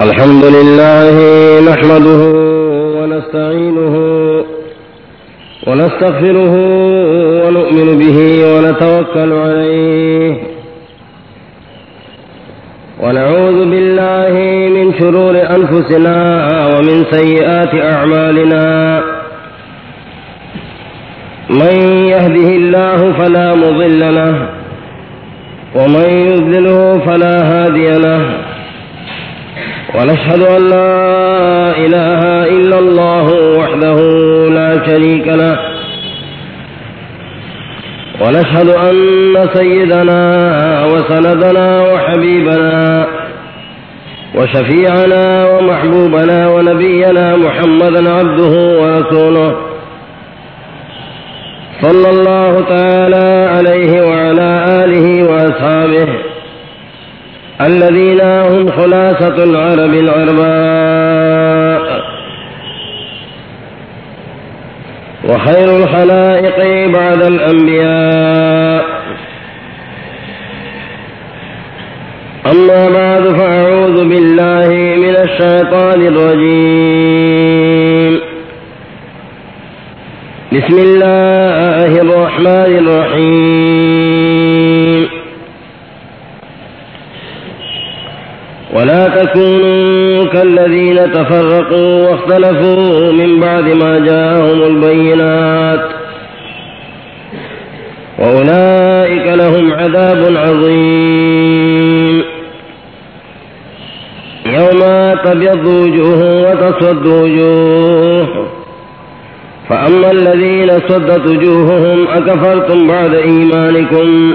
الحمد لله نحمده ونستعينه ونستغفره ونؤمن به ونتوكل عليه ونعوذ بالله من شرور أنفسنا ومن سيئات أعمالنا من يهده الله فلا مضل له ومن يذله فلا هادي له ونشهد أن لا إله إلا الله وحده لا شريك له. ونشهد أن سيدنا وسندنا وحبيبنا وشفيعنا ومحبوبنا ونبينا محمدا عبده ورسوله صلى الله تعالى عليه وعلى آله وأصحابه الذين هم خلاصة العرب العرباء وخير الخلائق بعد الأنبياء. أما بعد فأعوذ بالله من الشيطان الرجيم. بسم الله الرحمن الرحيم ولا تكونوا كالذين تفرقوا واختلفوا من بعد ما جاءهم البينات وأولئك لهم عذاب عظيم يوم تبيض وجوه وتصد وجوه فأما الذين صدت وجوههم أكفرتم بعد إيمانكم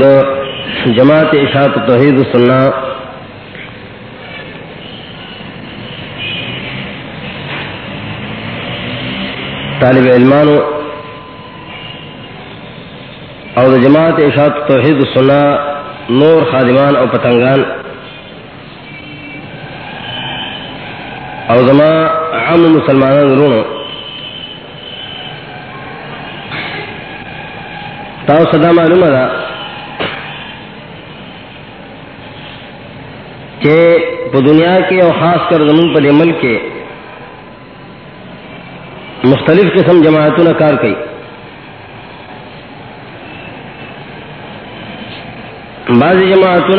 دو جماعت اشاعت توحید سننا طالب علمانو او د جماعت اشاعت توحید سننا نور خادمان او پتنگان او زما عام مسلمانان رونو تاو صدا معلومه ده کہ پا دنیا کے اور خاص کر زمین پر عمل کے مختلف قسم جماعتوں نے کار کی۔ بعض جماعتوں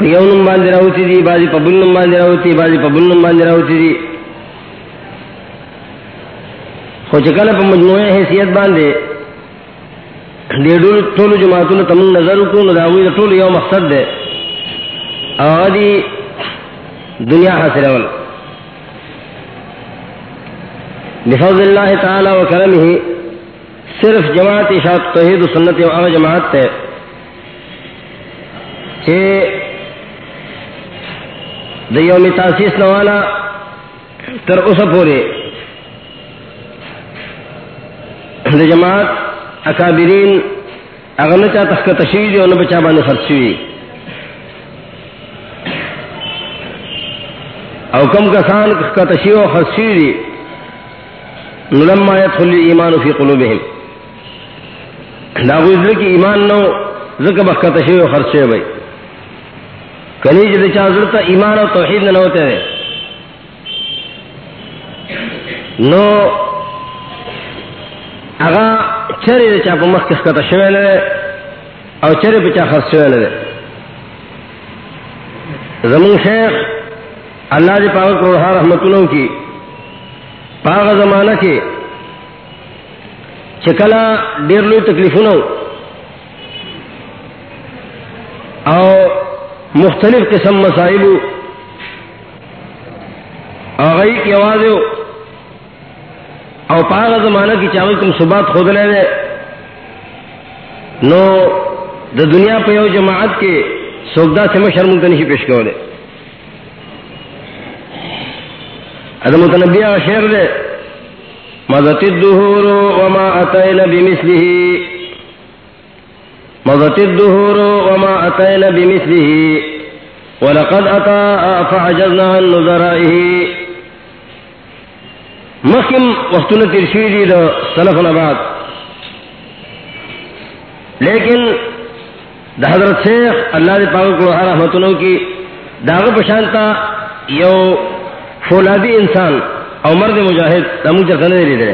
یون باندھ ہوتی تھی بازی پبل باندھ ہوتی بازی پبل باندھ رہا ہوتی تھی ہو چکا پا مجموعے حیثیت باندھے ڈیڈول ٹول جماعتوں نے تمن نظر کو نہ ٹول یو مقصد دے آدی دنیا حاصل اول۔ بفضل اللہ تعالی و کرم ہی صرف جماعت اشاعت توحید و سنت و آو جماعت تے کہ دیومی تاسیس نوالا تر اس پورے دی جماعت اکابرین اگر اغنچا تخت تشویدی و نبچا بانی خرچوی او کم کسان کا تشیو خصیری نلما يدخل الایمان فی قلوبهم. دا غوی کی ایمان نو زکه بخ کا تشیو خرچے بھائی کنی جی جے چا ضرورت ایمان او توحید نہ ہوتے ہیں نو اغا چرے چا په مخ کس کا تشیو لے او چرے په چا لے زمون شیخ اللہ جی پاک روحا رحمت اللہ کی، پاک زمانہ کے چکلا ڈیر لوئی تکلیف نو او مختلف قسم مسائل آگئی کی آواز او پاک زمانہ کی چاول تم صبح خود لے لے۔ نو، دا دنیا پہ جماعت کے سوگدا سے مشر منتنشی پیش کرو دے ادم متنبیہ شعر دے مضت الدهور وما أتينا بمثله. مضت الدهور وما أتينا بمثله. ولقد أتى فعجزنا عن نظرائه مخم وقتنا ترشيدي دا سلفنا بعد لیکن دا حضرت شیخ اللہ دے پاک کو رحمتنو کی داغ پشانتا یو فولادی انسان او مرد مجاہد دمو چرکا نہیں دے لیدے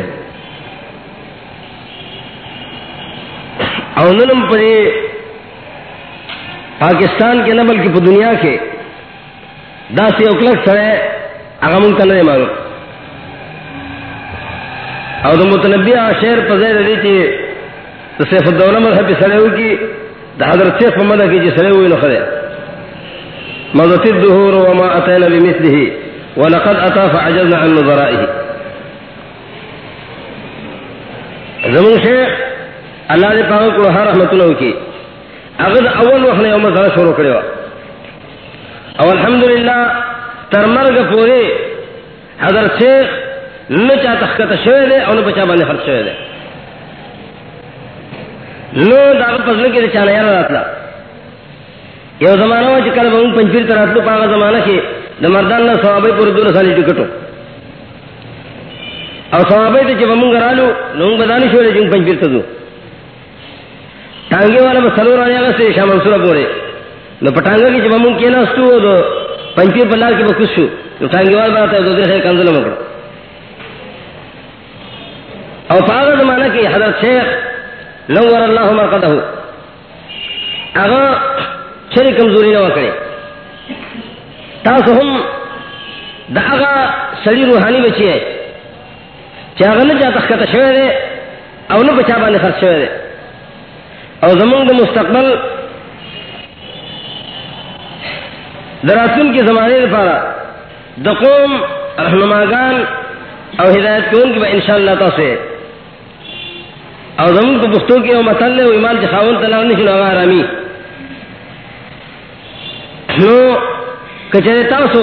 او ننم پدی پاکستان کے نبل کی پا دنیا کے دا سی اکلک سرے اگا منتا نہیں مارو او دا متنبیہ شیر پا زیر دی چی دا سیف الدولہ مذہب سرے ہوئی کی دا حضرت سیف مدہ کی جی سرے ہوئی نخرے مضت الدهور وما اتینا بمثله. ولقد أتى فعجزنا عن نظرائه. زمون شیخ اللہ دے پاک کو ہر رحمت اللہ کی اگر اول وقت نے یوم مسئلہ شروع کرے وا او الحمدللہ تر مرگ پورے حضرت شیخ نہ چا تخکت شوئے دے او نہ بچا بانے خرچ شوئے دے نو داغ پزلے کے چانا یار راتلا یو زمانہ ہوا چکل بہن پنچپیر تراتلو پاگا زمانہ کی دا مردان نا صحابی پوری دون سالی ٹکٹو او صحابی تے چپا منگ رالو نونگ بدانی شوئے جنگ پنج پیرتا دو ٹانگی والا بسلور آنے آگا سے شاہ منصورہ پورے نو پٹانگا کی چپا منگ کینا استو دو پنج پیر پلار کی بکس شو. نو ٹانگی والا باتا ہے دو دیر خیر کنزل مکڑا او پاگا زمانہ کی حضرت شیخ نور اللہ مرقدہو اگا چھری کمزوری نہ کرے تاسو هم دا هغه سړي روحاني بچي ہے چې هغه نه چاته ښکته شوی دی او نه بچا باندې خرڅ شوی دی. او زمونږ د مستقبل دراتون کی زمانے لپاره د قوم رهنماګان او هدایت کون کی به ان شاء الله تاسو او زمونږ په پښتو کې یو متل له ایمان چې خاون تعالی نشي نو آرامي نو کچرے تاسو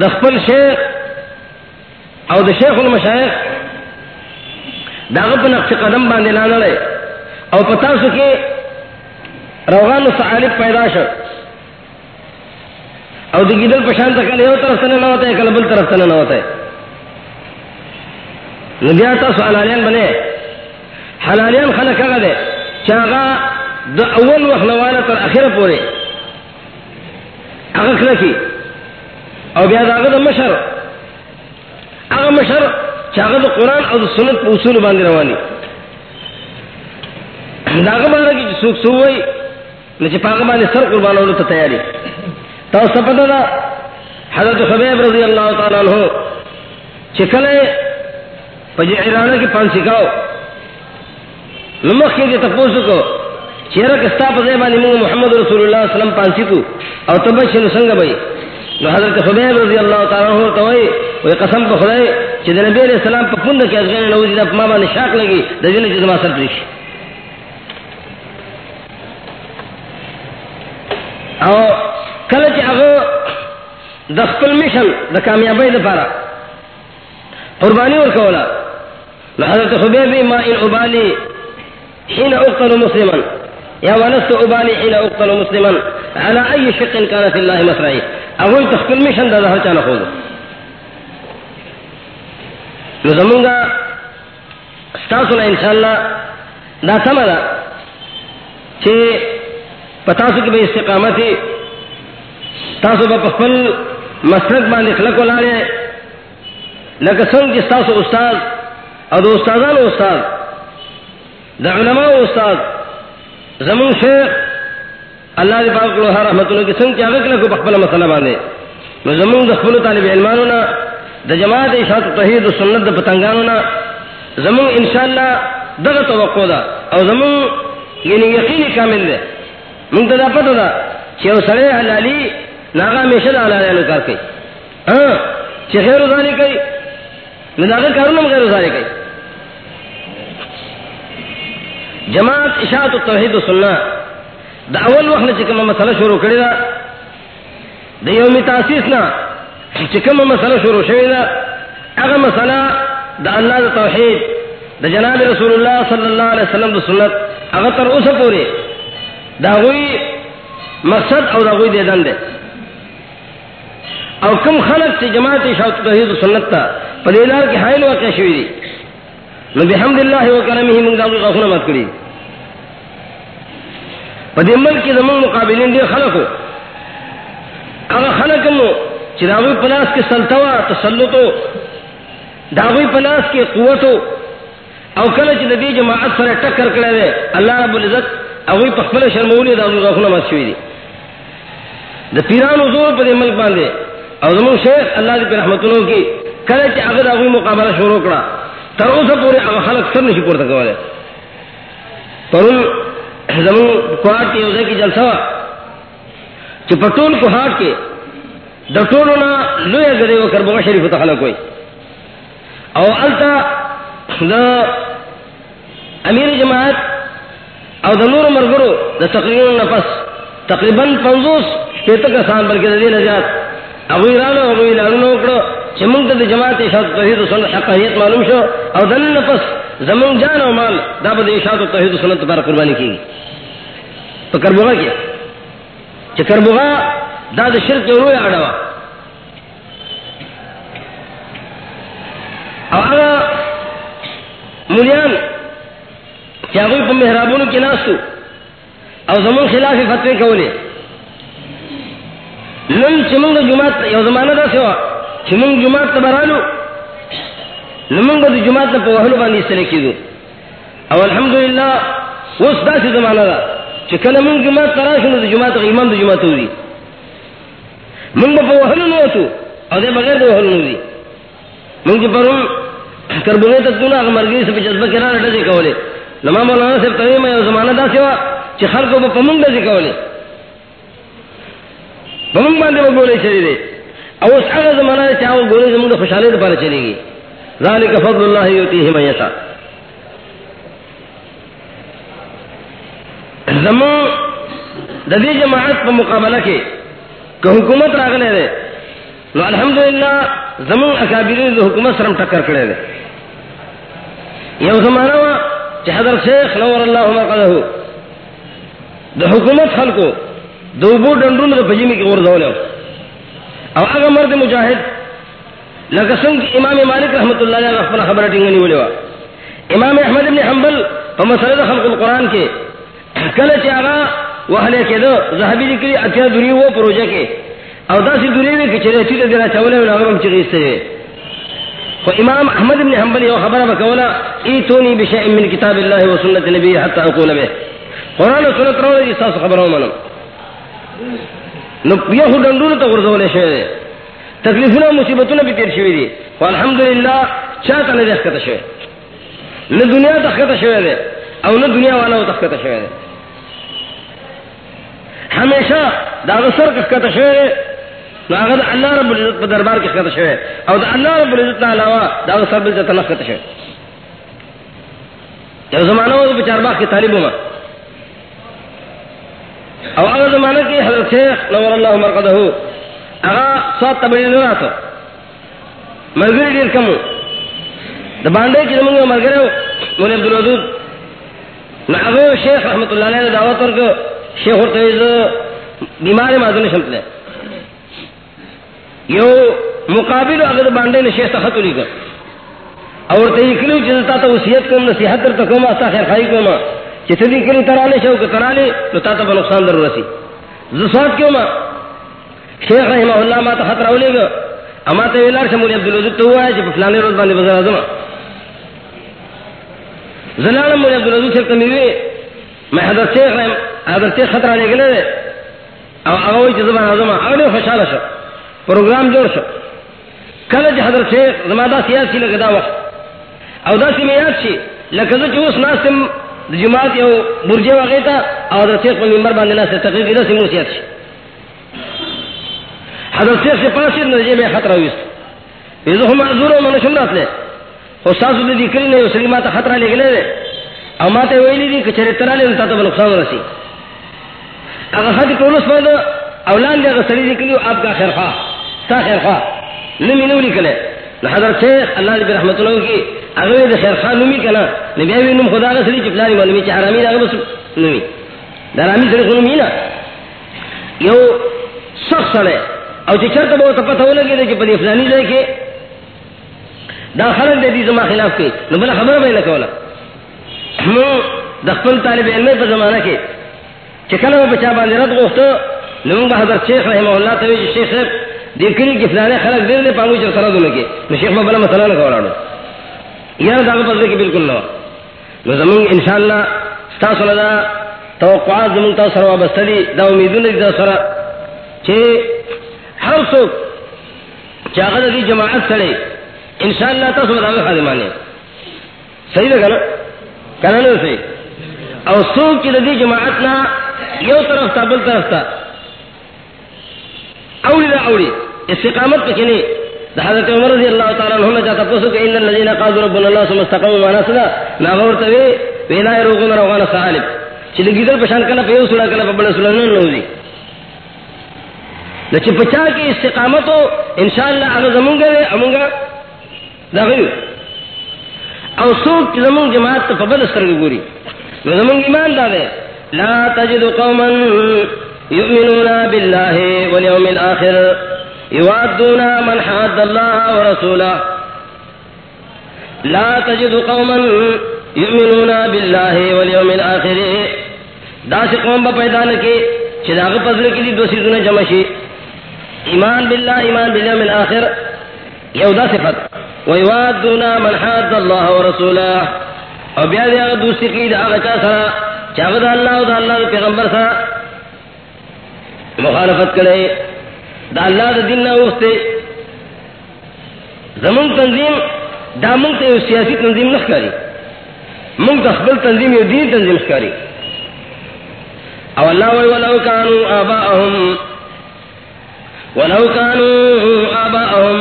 دخپل شیخ او د شیخ المشایخ داغ پا نقش قدم باندے لانا لے او پتاسو کے روغان سعالب پیدا شو او د گیدل پشان تا کل یو طرف سنے نہ ہوتا ہے کل بل طرف سنے نہ ہوتا ہے ندیا تاسو حلالیان بنے حلالیان خلق اگا دے چاگا دا اول وقت نوالا تر اخیر پورے اگر کلکی او بیا دا اگر مشر. اگر مشر چاگر دا قرآن او دا سنت پا اصول باندی روانی دا اگر بارا کی سوک سوئی نچے پاک باندی سر قربان اولو تا تیاری تا اس پتا دا حضرت خبیب رضی اللہ تعالیٰ عنہ چکلے پجی عرانہ کی پانسی کاؤ نمخ کی تپوسو کو چیرا کستا پزے بانی مونگ محمد رسول اللہ علیہ وسلم پانسی کو او تبشن سنگ بھئی نو حضرت خبیب رضی اللہ تعالیٰ عنہ توئی وی قسم پا خدای چی دا نبی علیہ السلام پا پند کی از غیر نوزی دا پا ما بانی شاک لگی دا جن چیز ما سر پریش او کلچ اغو دا خپل مشن، دا کامیابی دا پارا۔ قربانی ورکولا۔ نو حضرت خبیب ما ان ابالی حين اقتل مسلما۔ يا ولست ابالي حين اقتل مسلما على اي شق كان في الله مسرعي اقول تخبل مشن ده هر چانه خود نو زمونگا استاسو ان شاء الله دا سمدا چې پتاسو کې به استقامت تاسو به خپل مسلک باندې خلق ولاړې لکه څنګه چې تاسو استاد او د استادانو استاد د علماء استاد زمون شیخ اللہ دی پاک لوہا رحمت اللہ کی سنگ کیا غکلہ کو بخبل مسئلہ باندے۔ نو زمون دخبلو طالب علمانونا دا جماعت اشاعت تحید و سنت دا پتنگانونا، زمون انشاءاللہ دغا توقع دا۔ او زمون یعنی یقین کامل دے۔ منتدا پتہ دا چھے او سرے حلالی ناغا میشد حلالی نکار کئی ہاں چھے خیر ازالی کئی نداغا کارونم غیر ازالی کئی جماعت اشاعت التوحید و سنت دا اول وقت چکم مسئلہ شروع کری دا دا یومی تاسیس نا چکم مسئلہ شروع شوی دا اگر مسئلہ دا اللہ دا توحید دا جناب رسول اللہ صلی اللہ علیہ وسلم دا سنت. اگر تر اسا پوری دا غوی مقصد او دا غوی دیدن دے او کم خلق چی جماعت شاوت توحید و سنت تا پا دیلار کی حائل واقع شوی دی نو بحمد اللہ و کرمی منگ دا غفنا مات کری پدی ملک کی زمان مقابلین دی خلقو اگر خلقمو چی داوی پلاس کے سلطوا تسلطو داوی پلاس کے قوتو او کل چی دی جماعت سر ٹکر کرے دے اللہ رب العزت اوی پخپل شرمولی داوی غفنا مات شوی دی دا پیران حضور پدی ملک باندے او زمان شیخ اللہ دی پر رحمتنو کی کل چی اگر داوی مقابلہ شروع کرا تر اسا پورے اگر خلق سر نشی پورتا کوالے پرون زمون کوہاٹ کے اوزے کی جلسہ۔ وا چپٹول کوہاٹ کے دٹولو نا لویا گدے و کربوغا شریف تخلا کوئی او التا دا امیر جماعت او دا نور مرگرو دا تقریباً نفس، تقریباً پنزوس پیتا کسان، بلکہ دا دین ازیاد اگوی رانو، اگوی لانو اکڑو چی منگ دا جماعت اشاد توحید و سنت حقیت معلوم شو، او دن نفس زمون جان او مال، دا بد اشاعت و توحید و سنت پر قربانی کی تو کربوغا کیا چ کربوغا دا د شرک روی اڑوا او هغه مليان چې هغه په محرابونو کې ناسو او زمون خلاف فتوی کولې. نن چې موږ جمعه یو زمانہ دا سوا چې موږ جمعه ته برالو نمنگ د جماعت په وهلو باندې سره کیدو او الحمدلله، اوس دا څه زمانہ ده چې کله موږ جماعت تراشو نو د جماعت امام د جماعت وي موږ په وهلو نو ته او د بغیر د وهلو نو دي موږ پرون کربونه ته دونه مرګي څخه جذبه کړه راځي کوله لما مولانا صاحب ته مې زمانہ دا سوا چې خلکو په موږ دځي کوله په موږ باندې وګورئ چې او اوس هغه زمانہ چې هغه ګورې زموږ د خوشاله لپاره چلیږي ذلك فضل الله يؤتيه من يشاء زمو ددی جماعت په مقابله کې که حکومت راغله ده نو الحمدلله زمو اکابرین د حکومت سره ټکر کړي ده یو زمانہ وا چې حضرت شیخ نور الله مرقده د حکومت خلکو دوبو ډندونو په جمی کې ورځول او هغه مرد مجاهد لکسنگ امام مالک رحمت اللہ علیہ اپنا خبر ٹنگنی بولے وا امام احمد ابن حنبل مسرد خلق القرآن کے کل چاگا وحلے کے دو، زہبی ذکری اتیا دنیا وہ پروجہ کے۔ او دا سی دنیا میں کچھ رہتی تو دینا چولے میں ناغرم چگی سے و امام احمد ابن حنبل یہ خبر بکولا ایتونی بشیء من کتاب اللہ و سنت نبی حتی اقول بے قرآن و سنت رو جی ساس خبر ہو منم نو یہ ڈنڈون تو غرزولے شوئے تکلیفنا مصیبتوں بھی تیر شوی دی. الحمدللہ چاہتا نے دخت شوئے نہ دنیا تخت شوئے دے او نہ دنیا والا تخت شوئے دے ہمیشہ داغ سر کخت شوئے دے نہ اگر اللہ رب العزت پر دربار کی خط شوئے او دا اللہ رب العزت نہ علاوہ داغ سر بالعزت نہ خط شوئے جو زمانہ ہو تو بچار باغ کی طالبوں میں او اگر زمانہ کی حضرت شیخ نور اللہ مرقدہ اغا سات تبری نہ راتو مرګری ډیر کمو د باندې چې موږ مرګره مولوی عبد الودود نو هغه شیخ رحمت الله علیه دعوت ورکو شیخ ورته یې بیمار ما ځنه شمتله یو مقابل هغه باندې نه شیخ ته خط لیکه او ورته یې کلو چې تاسو نصیحت تر کوم تاسو خیر خای کوم. چې ته دې کلی تراله شو که تراله نو تاسو به نقصان ضرورت شي زه سات کوم شیخ رحمہ اللہ ما تا خطر اولے گا. اما تا ویلار شمولی عبدالعزد تو ہوا ہے جب فلانے روز باندے بزر آزما زلالم مولی عبدالعزد سے کمیوے میں حضرت شیخ رحم حضرت شیخ خطر آنے گلے دے. او اگوی چیز زبان آزما اگلی خوشحال شو. پروگرام جوڑ شو. کل جی حضرت شیخ زمادہ سیاد سی لگا دا وقت او دا سی میاد شی لکذا چی اس ناسم جماعت یو برجے واقعی او حضرت شیخ پر ممبر باندے ناسم تقریب دا سی مو سیاد حضرت شیخ سے پاس نجے میں خطرہ ہوئی یہ ہم معذور ہوں میں شمرات لے اور ساسو دے دی کری نہیں اسلی ماتا خطرہ لے گلے دے او ماتا ویلی دی کچھرے ترہ لے انتا تو نقصان رسی اگر خط ٹولس پر اولاد دے اگر سری نکلی آپ کا خیر خواہ سا خیر خواہ نمی نو لکلے حضرت شیخ اللہ علیہ رحمت اللہ کی اگر دے خیر خواہ نمی کنا نبی آئی نم خدا کا سری چپلانی معلومی چاہ حرامی دا بس نمی دا رامی سری خنمی نا. یو سخت سڑے. او چی چرت بہت پتہ ہو لگے دے چی پدی فلانی دے کے دا خلق دے دی زما خلاف کے. نو بلا خبر بھئی لکولا ہم دخل طالب علمی پر زمانہ کے. چکل میں بچا باندھ رد گفتو نمون با حضرت شیخ رحمہ اللہ توی شیخ صاحب دیکھنی کہ فلانے خلق دیر دے پانگو چر سرد لگے نو شیخ بلا مسئلہ نہ کولاڑو یا دا پس دے کہ بالکل نو نو زمون انشاءاللہ ستاسو لدا توقعات زمون تا سر سروا بستدی دا امیدون دی دا سرا چھے ہر سوک چاہتا دی جماعت سڑے انشاءاللہ تاسو لدا خادمانے صحیح لگا نا کنا نو صحیح. او سوک چی دی جماعتنا یو طرف تا بل طرف تا اولی دا اولی استقامت پہ چنی۔ دا حضرت عمر رضی اللہ تعالیٰ عنہ نے چاہتا پسو کہ ان اللذین قادوا ربنا اللہ سم استقاموا مانا صدا نا غورتا وی ویلا روغن روغان سالب چی لگی پشان کنا پہ یو سڑا کنا پہ بڑا سڑا نن نوزی دا چی پچا کی استقامتو، انشاءاللہ اگر زمونگا وی امونگا دا غیو۔ او سوک زمونگ جماعت پہ بل سرگ گوری۔ زمونگ ایمان دا وی لا تجد قوما يؤمنون بالله واليوم الآخر يوادون من حاد الله ورسوله. لا تجد قوما يؤمنون بالله واليوم الآخر. داس قوم با پیدا لکی چداغ پزل کی دو سیزن جمشی ایمان باللہ، ایمان باليوم الآخر. یودا صفت. ویوادون من حاد الله ورسوله. او بیا دیا دوستی کی دا آغا چا سرا چاہد اللہ و دا اللہ دا پیغمبر سا. مخالفت کرے دا اللہ دا دن نہ اختے زمون تنظیم، دا منگ تے سیاسی تنظیم نہ کری منگ تخبل تنظیم یو دین تنظیم کری او اللہ وی ولو کانو آباءهم ولو کانو آباءهم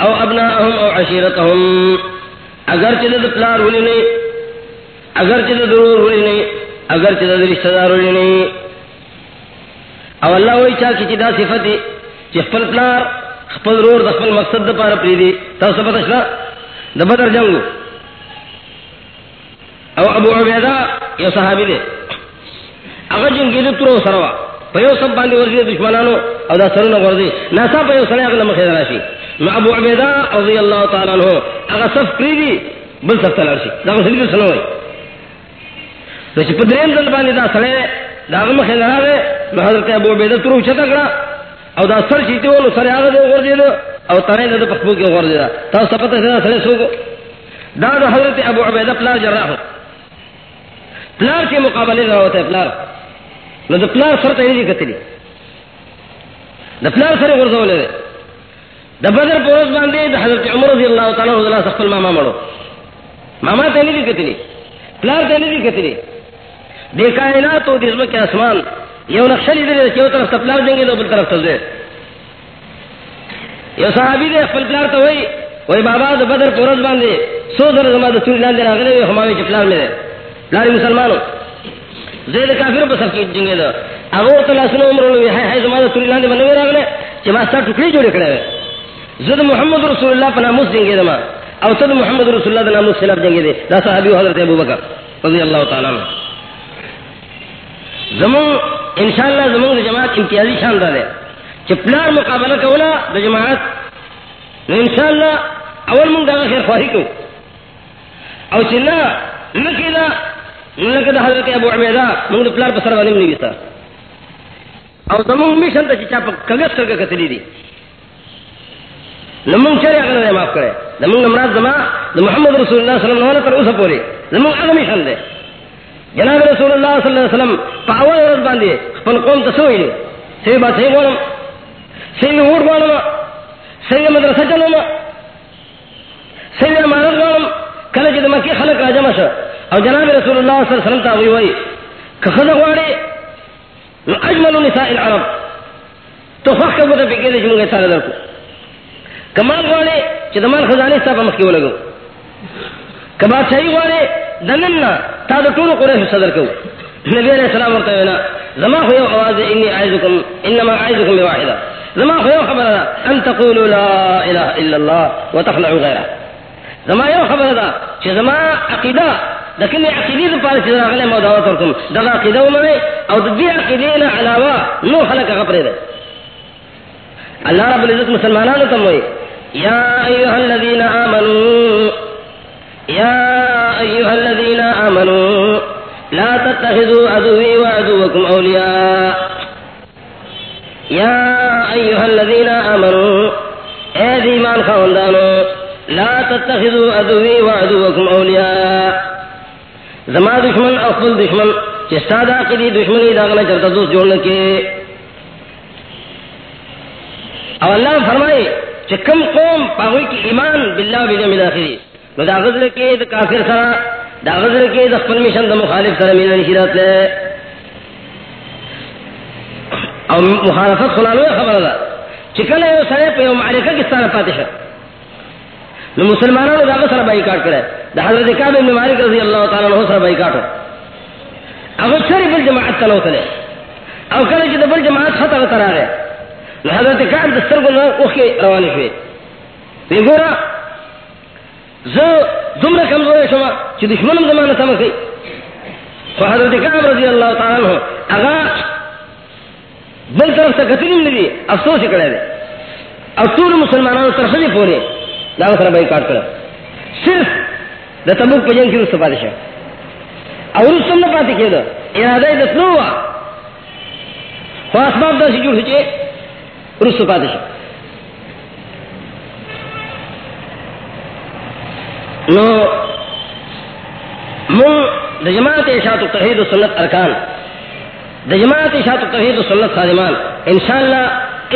او ابناءهم او عشیرتهم. اگر چلے دا پلار ہولی نہیں اگر چلے ضرور ہولی نہیں اگر چیز رشتہ دار نہیں او اللہ وہی چاہ کی چیدہ صفتی چی خپل پلار، خپل رور دخپل مقصد دا پارا پریدی. تا سبت اشلا دا بدر جنگو. او ابو عبیدہ یو صحابی دے اگر جنگی دے ترو سروا پیو سب باندی ورزی دشمنانو او دا سرون ورزی ناسا پیو سنے اگر لمخید راشی نو ابو عبیدہ رضی اللہ تعالیٰ عنہ اگر صف پری پریدی، بل صف تلارشی دا غسلی دے سنوئی دا چی پدرین دل بانی دا سڑے دا غم خیل راوے حضرت ابو عبیدہ ترو چتا کرا او دا سر چیتی ولو سر آگا دے غردی دا او ترین دا پخبو کی غردی دا تا سپتا سیدا سڑے سوگو دا دا حضرت ابو عبیدہ پلار جراح پلار کے مقابلے دا ہوتا ہے، پلار. نو دا پلار سر تا ہی کتلی. دا پلار سر غرزو لے دے. دا بدر پروز باندے، دا حضرت عمر رضی اللہ تعالیٰ رضی اللہ سخفل ماما مڑو. ماما تا نہیں کتلی. پلار تا نہیں کتلی. دے کائنات و دزم کے آسمان یو نقشلی دے چیو طرف تپلار دیں گے دو بل طرف تل دے یو صحابی دے اخفل پلار تو ہوئی وہی بابا دو بدر پورز باندے سو در زمان دو سوری لان دے راغلے وی ہماوی چی پلار میں دے مسلمانو. زید کافر پا سب کی جنگے دو اگو تلا سنو عمرو لوی ہے ہے زمان دو سوری لان دے بنوی راغلے چی ماستا ٹکڑی جوڑے کھڑے ہوئے زد محمد رسول اللہ پا ناموس جنگے دما او تد محمد رسول اللہ دا ناموس خلاف جنگے دے دا صحابی حضرت ابو بکر رضی اللہ تعالیٰ عنہ. زمون، انشاءاللہ زمون دا جماعت امتیازی شاندار ہے چپلار مقابلہ کولا دا جماعت، نو انشاءاللہ اول من دا خیر خواہی کو او چنا نکی دا نکی دا حضرت ابو عبیدہ من دا پلار پسر وانیم نہیں او زمون میشن دا چچا پا کگس کرکا کتلی دی نمون چرے اگر دے معاف کرے نمون نمراد زمان دا محمد رسول اللہ صلی اللہ علیہ وسلم نوالا پر اسا پوری نمون اگر میشن دے جناب رسول اللہ صلی اللہ علیہ وسلم پاول ورد باندے خپل قوم تسوئی لے سی بات سی گوڑم سی ووٹ گوڑم سی مدرسہ چلوم سی امانت گوڑم کل جد مکی خلق راجم شا او جناب رسول اللہ صلی اللہ علیہ وسلم تاوی وئی کخذ گوڑے اجمل نساء العرب. تو فخ کبو تا پکے دے چمونگے سارے در کو کمال گوڑے چی دمال خزانے ستا پا مخی ولگو کبات چاہی گوڑے دنن تا دا طول قریش صدر کو نبی علیہ السلام ورطا وینا، زما خوی آواز اعظكم انما اعظكم بواحده زما خو خبر ان تقولوا لا اله الا الله وتخلعوا غيره. زما یو خبر ده چې زما عقیده، د کله عقیده په اړه چې راغله مو دعوت ورکوم دا عقیده ومنه او د دې عقیده نه علاوه نو خلک غفره ده اللہ رب العزت مسلمانانو تم وئی یا ایوہ الذین آمنوا یا ایوہ الذین آمنوا لا تتخذوا عدوی وعدوکم اولیاء یا ایوہ الذین آمنوا، اے دیمان خواندانو، لا تتخذوا عدوی وعدوکم اولیاء زما دشمن افضل دشمن چستادا قدی دشمنی داغنا چرتا دوست جوڑنے کے او اللہ فرمائے کہ کم قوم پاوئی کی ایمان باللہ و بیجم الاخری نو دا غزر کے دا کافر سرا دا غزر کے دا خپل مشن دا مخالف سرا میلن نشیرات لے او مخالفت خلالو خبر دا چکل ہے سرے پہ یو معرکہ کستانا پاتشا نو مسلمانانو دا غزر بائی کاٹ کرے دا حضرت کعب ابن مالک رضی اللہ تعالیٰ عنہ سر بائی کاٹو اگر سری بل جماعت تنو تلے او کله چې د بل جماعت خطر تر راغی حضرت کعب دستر کو اوخی روانی شوی وی گورا کمزور شما چی دشمنم زمانہ سمک تو حضرت کعب رضی اللہ تعالیٰ عنہ اگا بل طرف سے ندی افسوس کرے دے طول طرف سے سر بائی صرف دا تبوک پہ جنگ کی رسو پاتے اور رسو نہ پاتے کیا دا ارادہ دتنو ہوا دا سی جوڑ سچے رسو پاتے نو من د جماعت اشاعت التوحید و سنت ارکان. د جماعت اشاعت التوحید و سنت خادمان انشاءاللہ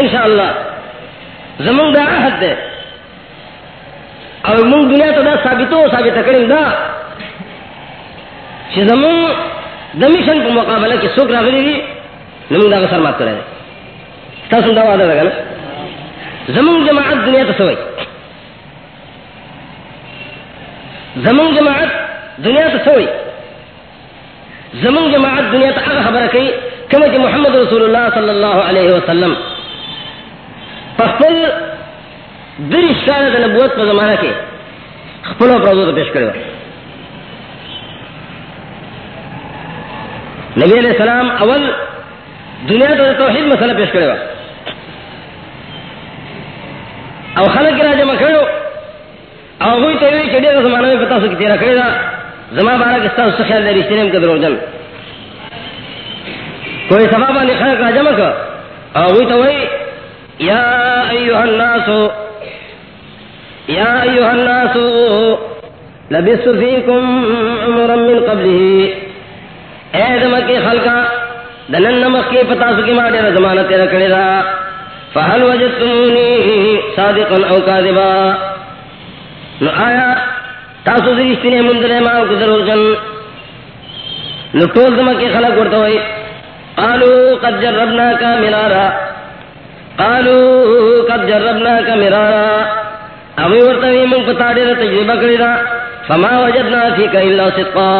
انشاءاللہ. زمون دا عہد دے اور من دنیا تو دا ثابتو ثابت کریم دا چې زمون د میشن په مقابله کې څوک راغلي دي، نو دا غسر مات کړی تاسو دا وعده ده زمون جماعت دنیا ته سوي زمون جماعت دنیا ته سوي زمون جماعت دنیا ته هغه خبره کوي کما چې جی محمد رسول الله صلی الله علیه وسلم. خپل دریش کاله د نبوت په زمانہ کې خپل و پرځو ته پیش کړو نبی علیہ السلام اول دنیا ته توحید مسله پیش کړو او خلق را جمع کړو او وی ته وی چې دغه زمانه په تاسو کې تیر کړی دا زما بارک تاسو څه خیال لري چې نیم کډرو جن کوئی سبب باندې خلق را جمع کړ او وی ته وی، یا ایها الناس یا ایها الناس لبثت فیکم عمرا من قبله. اے دمکی خلقا، دنن نمک کی پتا سکی ما دیر زمانہ تیر کڑی دا فهل وجدتمونی صادقا او کاذبا. نو آیا، تاسو زریشتنی مندلے ما او کدرو جن نو طول دمکی خلق ورتوئی قالو قد جربناکا مرارا. قالو قد جربناکا مرارا. اوی ورتوئی من پتا دیر تجربہ کڑی دا فما وجدنا فیکا الا صدقا.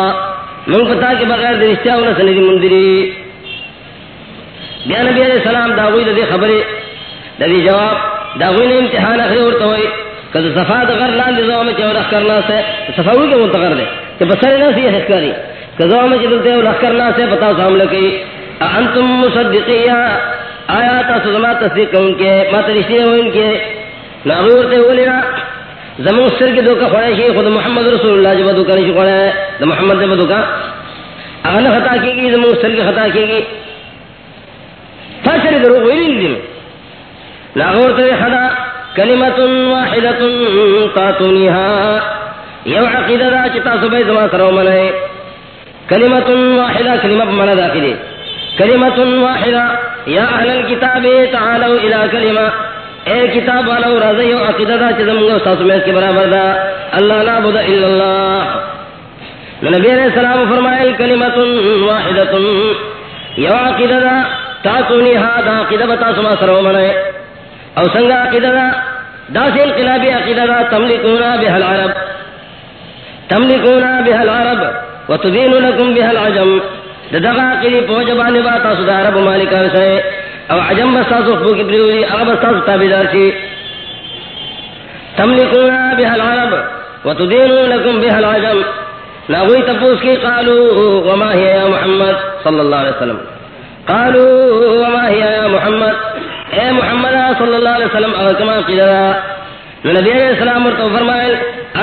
من پتا کے بغیر درشتیا ہونا سندی مندری بیا نبی علیہ السلام داوی دے خبرے دے جواب داوی نے امتحان اخری اور تو کہ صفا غر لال دے میں چور کرنا سے صفا ہوئی کہ منتقر دے؟ کہ بسر نہ سی حسکاری کہ زو میں چلتے اور کرنا سے، بتاؤ سامنے کی۔ انتم مصدقیا آیا تا سزما تصدیق ان کے مت رشتے ہو ان کے۔ ناغور تے بولیا زمون سر کے دھوکا خوڑے شی خود محمد رسول اللہ جب دھوکا نہیں خوڑا ہے، تو محمد جب دھوکا اگر خطا کی گی زمون سر کی خطا کی گی فاشر درو ویلی دین لاغور تے خدا۔ کلمت واحدۃ تاتونیها یو عقیدہ دا چتا صبح زما سرو منے کلمت واحدہ، کلمہ بمعنی داخلي کلمت واحدہ، یا اہل الكتاب تعالوا الى کلمہ۔ اے کتاب والا راضی ہو، عقیدہ دا چیز منگا استاس میں اس کے برابر دا۔ اللہ نعبد الا اللہ۔ نبی علیہ السلام فرمائے کلمت واحدت یو عقیدہ دا تاسونی ہا، دا عقیدہ بتا سما سرو منے او سنگا عقیدہ دا دا سے انقلابی عقیدہ دا تملکونا بها العرب. تملکونا بها العرب وتدین لکم بها العجم. دا دغا عقیدی پوجبانی باتا سدا عرب مالکان سے او عجم بستاسو خبو کی پریوری اغا بستاسو تابدار شی تملکونا بها العرب وتدینو لکم بها العجم. ناغوی تفوس کی، قالو وما هي یا محمد؟ صلی اللہ علیہ وسلم. قالو وما هي یا محمد؟ اے محمد صلی اللہ علیہ وسلم، اگر کما قیدہ نبی علیہ السلام ورطو فرمائل،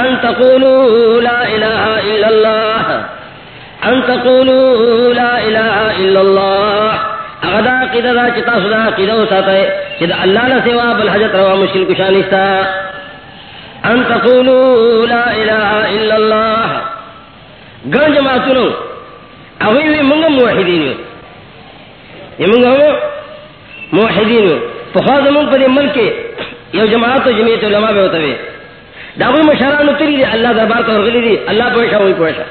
ان تقولو لا الہ الا اللہ، ان تقولو لا الہ الا اللہ اغدا قیدہ دا چتا صدا قیدہ ساتا ہے چدا اللہ نہ سوا بل حجت روا مشکل کشانستا ان تقولو لا الہ الا اللہ گن جماعتونو اوی وی منگا موحدین یہ منگا ہو؟ موحدین. فخواز من پر ملک یو جماعت و جمعیت علماء بے ہوتا ہے داوی مشاران اتری دی اللہ دربار کا ورغلی دی اللہ پوشا ہوئی پوشا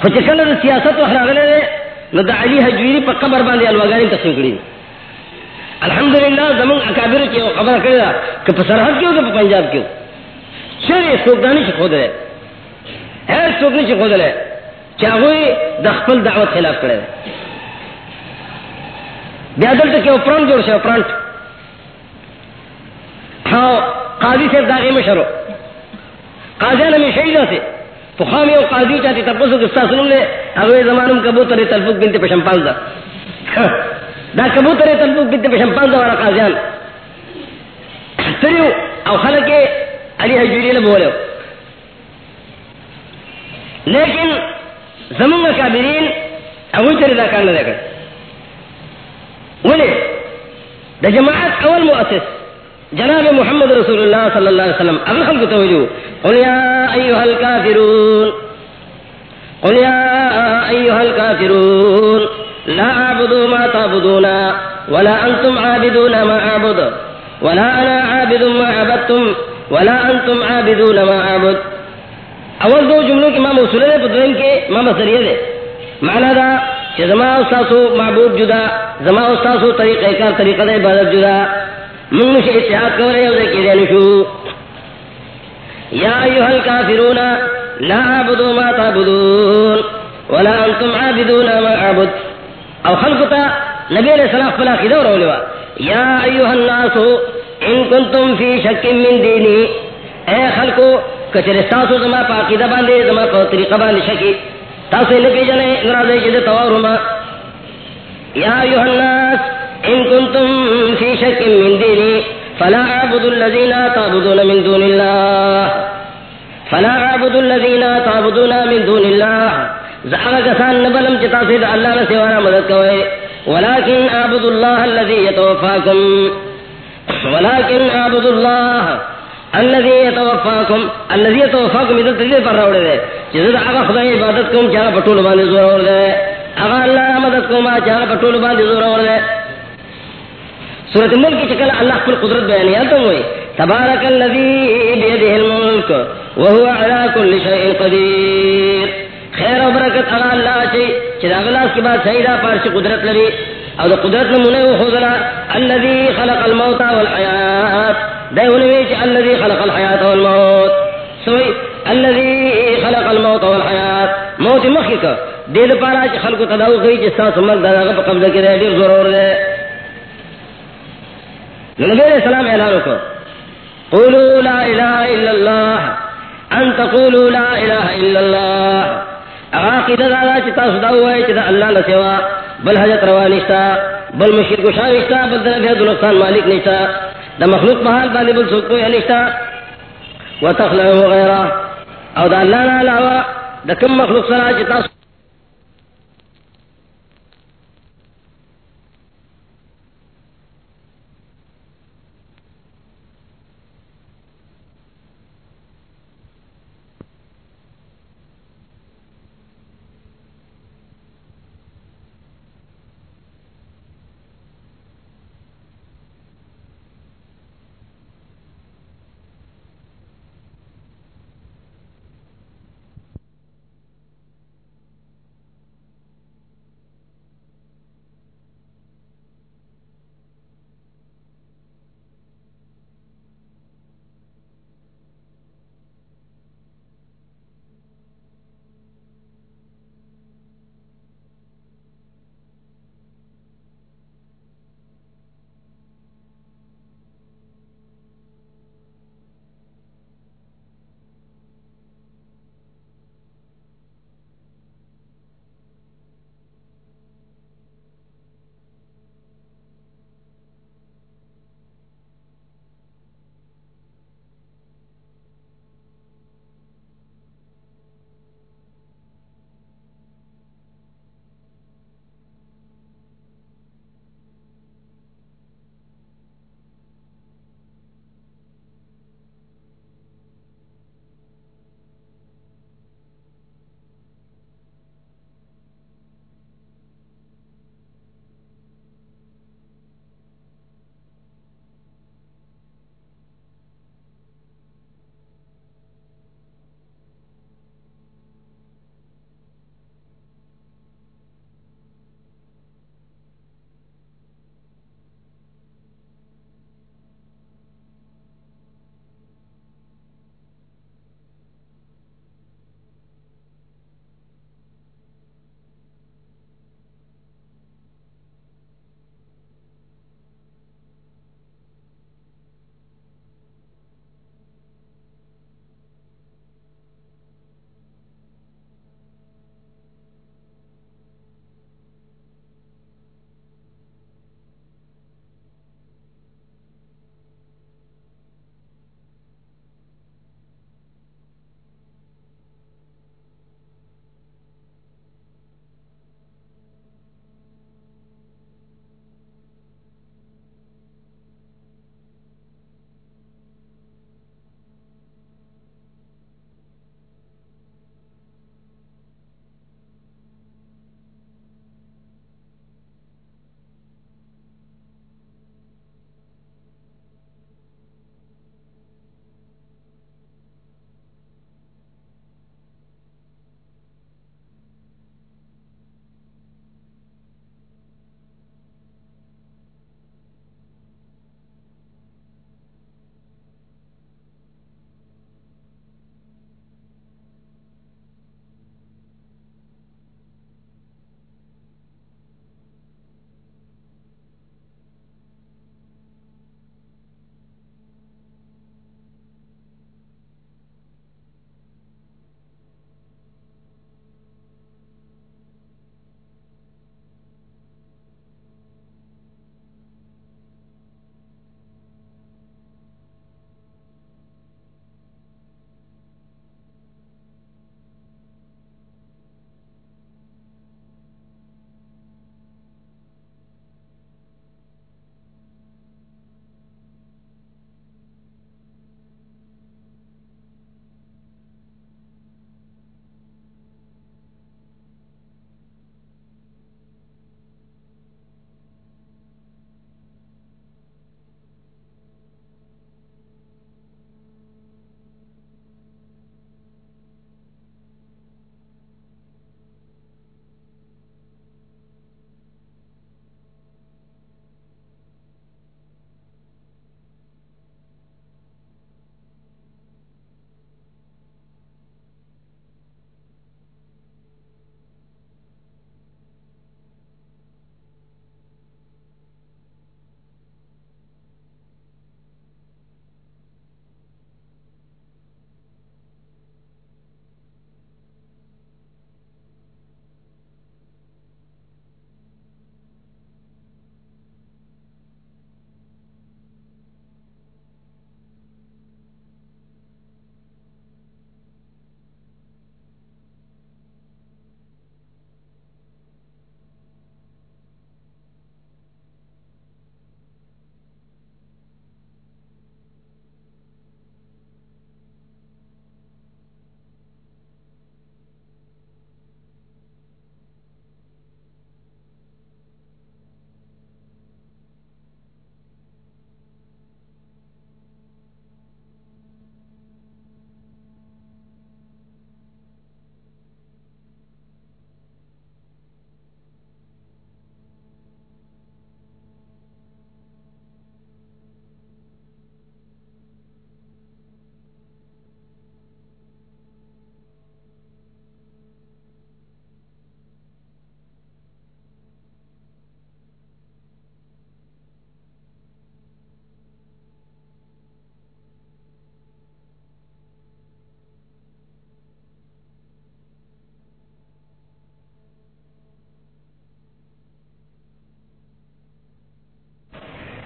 خوچ کل سیاست و حراغلے دے نو دا علی حجویری پا قبر باندے الوگانی تقسیم کری الحمدللہ زمان اکابر کی خبر کرے کہ پا سرحد کیوں کہ پا پنجاب کیوں چرے سوکدانی چھ خود رہے ہر سوکنے چھ خود رہے چاہوئی دخپل دعوت خلاف کرے دے بیادل تو کیا پرانٹ جوڑ سے پرانٹ ہاں قاضی سے داغی میں شروع۔ قاضی نے شہیدہ سے فخامی اور قاضی چاہتی تپسو کستا سنوں نے اگلے زمانوں کبوتر تلفق بنت پشم پال دا ہاں، دا کبوتر تلفق بنت پشم پال دا والا قاضیان۔ تریو، او خلق علی حجوری نے بولے لیکن زمانہ کابرین اول تری دا کان نہ دیکھا ولے دا جماعت اول مؤسس، جناب محمد رسول اللہ صلی اللہ علیہ وسلم۔ اگر خلق توجہ، قل یا ایوہ الكافرون قل یا ایوہ الكافرون لا اعبدو ما تعبدون ولا انتم عابدون ما اعبد، ولا انا عابد ما عبدتم ولا انتم عابدون ما اعبد۔ اول دو جملوں کی ماں موصولہ دے پترین کے ماں بسریہ دے معنی دا کہ زما استاسو معبود جدا، زما استاسو طریقہ کار طریقہ دے عبادت جدا۔ من سے اتحاد کرے او دے کہ نشو۔ یا ایها الکافرون، لا اعبدوا ما تعبدون ولا انتم عابدون ما اعبد۔ او خلقتا نبی علیہ السلام فلا کی دور اولوا یا ایها الناس، ان کنتم فی شک من دینی۔ اے خلقو، کچر ساسو زما پاکی پاکیدہ باندے، زما پا طریقہ باندے شکی۔ تاسو نه پیژنې ناراضه چې د توارما یا ایها الناس ان کنتم فی شک من دینی فلا اعبد الذین تعبدون من دون الله. فلا اعبد الذین تعبدون من دون الله. زعما کسان نبلم چې تاسو د الله نه سوا مدد کوئ. ولكن اعبد الله الذي يتوفاكم. ولكن اعبد الله الذي يتوفاكم الذي يتوفاكم اذا پر راوڑے دے جس اگا خدا عبادت کوم چا پٹول باندې زور اور دے اگا اللہ مدد کوم چا پٹول باندې زور اور دے سورۃ الملک کی اللہ کی قدرت بیان ہے تو ہوئی تبارک الذي بيده الملك، وهو على كل شيء قدير. خیر و برکت اگا اللہ چي چې اگلا اس کے بعد سیدا پارش قدرت لري او قدرت نمونه خذلا الذي خلق الموت والحياه دائونويش الذي خلق الحياة والموت. سوي الذي خلق الموت والحياة موت مخيك دید پارا چی خلق تداو گئی چی ساس مرد دا غب قبضہ کی دے دیر ضرور دے. نبی علیہ السلام اعلانو کو، قولوا لا الہ الا اللہ، ان تقولوا لا الہ الا اللہ. اغاقی دا دا چی تاس داو ہے چی دا اللہ لسوا بل حجت روانشتا بل مشرک شانشتا بل دا بہد نقصان مالک نشتا. دا مخلوق محال باندې بل څوک کوي نشتا وتخلق غیره. او دا الله نه علاوه د کوم مخلوق سره چې تاسو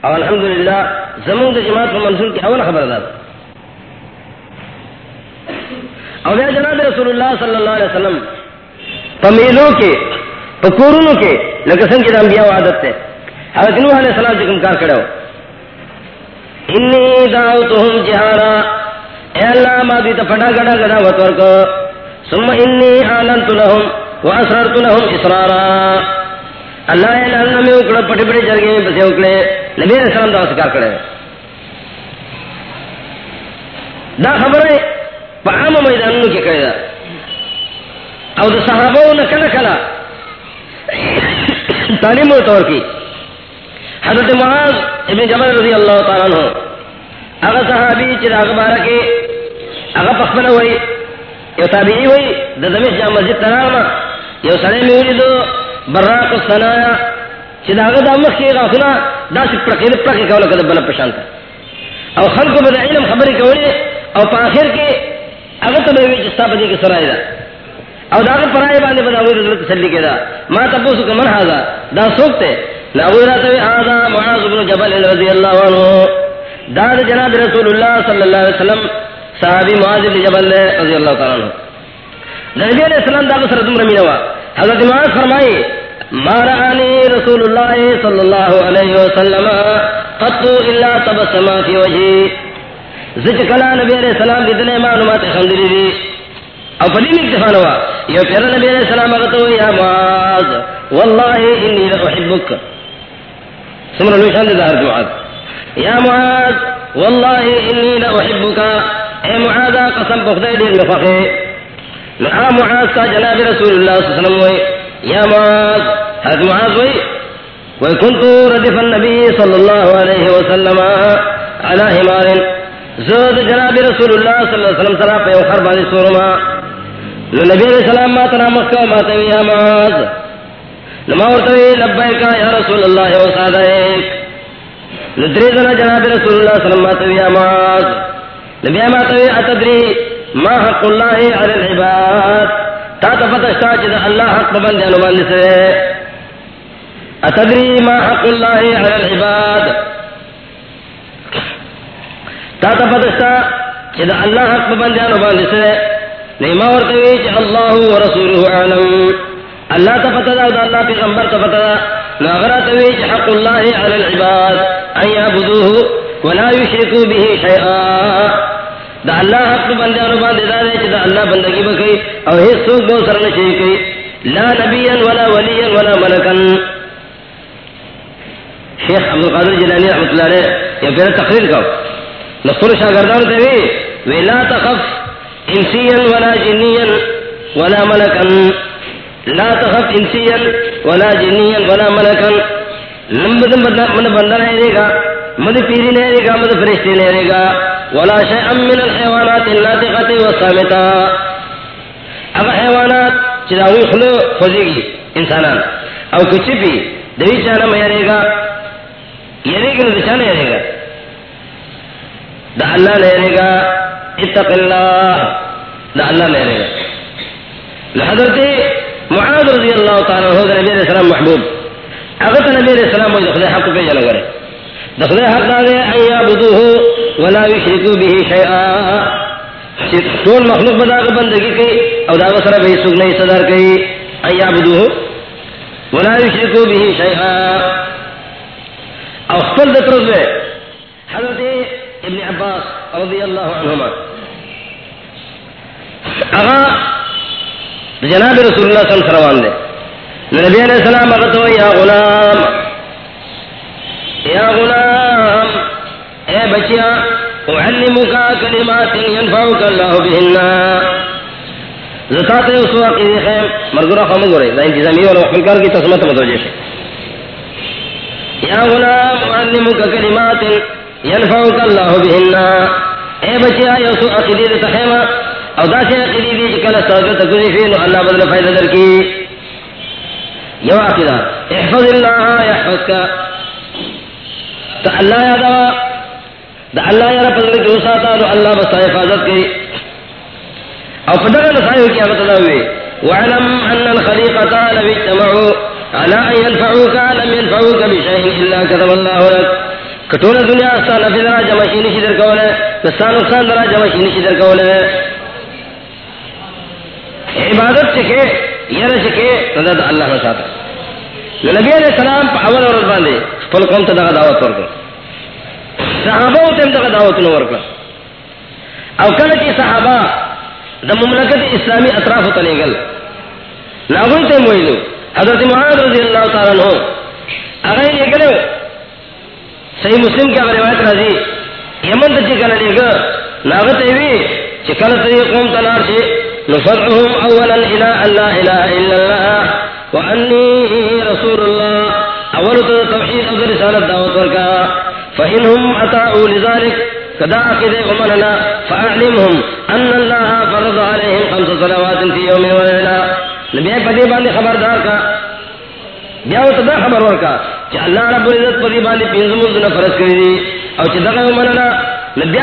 اور الحمدللہ زمون دا جماعت کو منصور کی اول خبر دار اور جناب رسول اللہ صلی اللہ علیہ وسلم پمیلوں کے پکوروں کے لکسن کی انبیاء و عادت تھے حضرت نوح علیہ السلام جکم کار کھڑے ہو انی دعوتهم جہارا اے اللہ ما دی تفڑا گڑا گڑا وطور کو ثم انی آلنت لهم و اسررت لهم اسرارا. اللہ اے اللہ میں اکڑا پٹی پٹی جرگے میں بسے اکڑے نبی علیہ السلام دا سکار کھڑے دا خبر ہے پا عام میدانوں کی کہے دا۔ او دا صحابوں نے کلا کلا تعلیم و طور کی۔ حضرت معاذ ابن جبل رضی اللہ تعالیٰ عنہ اگر صحابی چر اخبار کے اگر پخمن ہوئی، یو تابعی ہوئی، دا دمش جا مسجد تراما یو سڑے میں ہوئی دو، براق السنایا چر اگر دا مخ کی غافنا دا سک پرکی دا پرکی کولا کدا بنا پشانتا او خلقو بدا علم خبری کولی، او پا آخر کے اگر تبیوی جستا بدی کے سرائی دا. او دا پرائے باندې بدا وی رسول تسلی کړه ما تاسو کوم من هاذا دا سوکته لا ویراته هاذا معاذ بن جبل رضی الله عنه دا جناب رسول الله صلی الله علیه وسلم، صحابی معاذ بن جبل رضی الله تعالی عنہ. نبی علیہ السلام دا سره تم رمینا حضرت معاذ فرمائے ما رآنی رسول اللہ صلی اللہ علیہ وسلم قط الا تبسم فی وجهی زج کلا نبی علیہ السلام دتنے معلومات خندری دی او پدی میں اکتفا نوا. یو پیر نبی علیہ السلام اگتو یا معاذ، واللہ انی لأحبک. سمر نوشان دی ظاہر معاذ. یا معاذ، واللہ انی لأحبک. اے معاذ، قسم بخدے دیر مفخے لہا معاذ کا جناب رسول اللہ صلی اللہ علیہ وسلم ہوئی یا معاذ، حضرت معاذ ہوئی وكنت ردف النبي صلى الله عليه وسلم على حمار زود جناب رسول الله صلى الله عليه وسلم سرا په خربان سورما۔ نو نبی علیہ السلام ما تنا مکہ ما تے یا ماز نما ورتے لبیک یا رسول اللہ و صادق۔ ندری دنا جناب رسول اللہ صلی اللہ علیہ وسلم یا ماز نبی ما تے اتدری ما حق اللہ علی العباد۔ تا تا تفتشتا چہ اللہ حق بندے نو بند سے۔ اتدری ما حق اللہ علی العباد۔ تا تا تفتشتا چہ اللہ حق بندے نو بند سے۔ نیما ورتوی چ اللہ و ورسوله عالم۔ اللہ تفتدا اللہ پیغمبر تفتدا ناغرا توی چ حق اللہ علی العباد، ان یعبدوه ولا یشرکوا به شیئا۔ دا اللہ حق بندے انو باندې دا چې دا اللہ بندگی وکړي او هیڅ څوک به سره نه شي کوي لا نبیا ولا ولیا ولا ملکا۔ شیخ عبد القادر جیلانی رحمۃ اللہ علیہ، یہ پھر تقریر کا نصر شاگردان ته وی ولا تخف انسيا ولا جنيا ولا ملكا لا تخف انسيا ولا جنيا ولا ملكا لمبد من بندر ہے گا مد پیری نہیں رہے گا مد فرشتے نہیں رہے گا۔ ولا شيئا من الحيوانات الناطقة والصامتة. اگر حیوانات چراوی خلو خوزیگی انسانان. او کچھ بھی دوی چانا میں رہے گا یرے گا نشانہ رہے گا دا اللہ نہیں رہے اتق اللہ دا اللہ لے رہے حضرت معاذ رضی اللہ تعالیٰ عنہ نبی علیہ السلام محبوب اگر نبی علیہ السلام وہ دخل حق پہ جلو کرے دخل حق دا دے ان یعبدوه ولا یشرکو به شیئا۔ طول مخلوق بدا کا بندگی کی او دا سر بے سوگ نہیں صدر کی۔ ان یعبدوه ولا یشرکو به شیئا۔ او خپل دترز حضرت ابن عباس رضی اللہ عنہما۔ اغا جناب رسول اللہ صلی اللہ علیہ وسلم دے۔ نبی علیہ السلام اغا یا غلام یا غلام اے بچیا اعلمکا کلمات ینفعوک اللہ بہننا زکاة اس واقعی دی خیم مرگرہ خامل گو رہے دا انتظامی والا وحفلکار کی تسمت متوجہ سے یا غلام اعلمکا کلمات ینفعوک اللہ بہننا اے بچیا یسو عقیدی دی تخیمہ او دا سے عقیدی دی چکل استاذر تکوزی فی اللہ بدل فائدہ در کی۔ یو عقیدہ، احفظ اللہ یحفظ تا اللہ یادا دا اللہ یادا پدر کی وساتا نو اللہ بستا حفاظت کی. او پدر نسائیو کیا بتلا ہوئے. وعلم ان الخلیقتا لو اجتمعوا على ان ينفعوك لم ينفعوك بشيء الا كتب الله لك. کٹولا دنیا ستا نفی درا جمع شینی شی در کول ہے ستا نقصان درا جمع شینی شی در کول ہے عبادت چکے یر چکے رضا اللہ نساتا نبی علیہ السلام پا اول اور باندے، پل قوم تا دغا دعوت ورکا صحابہ تم دغا دعوت نو ورکا او کل چی صحابہ دا مملکت اسلامی اطراف تلے گل ناغل تے مویدو حضرت معاذ رضی اللہ تعالیٰ عنہ اگر یہ گلے صحیح مسلم کی روایت راضی یمن تے چکل لے گا ناغت ایوی چکل تے قوم تنار چے نفرعهم اولا الى ان لا اله الا الله وانی رسول اللہ اول توحید او رسالت دعوت ورکا فانهم اتاؤوا لذلك كدا عقد امننا فاعلمهم ان الله فرض عليهم خمس صلوات في يوم وليله نبی پدی باندې خبردار کا۔ بیا تو دا خبر ورکا کہ اللہ رب العزت پدی باندې پنځم مزن فرض کړی دي او چې دغه ومننا نبی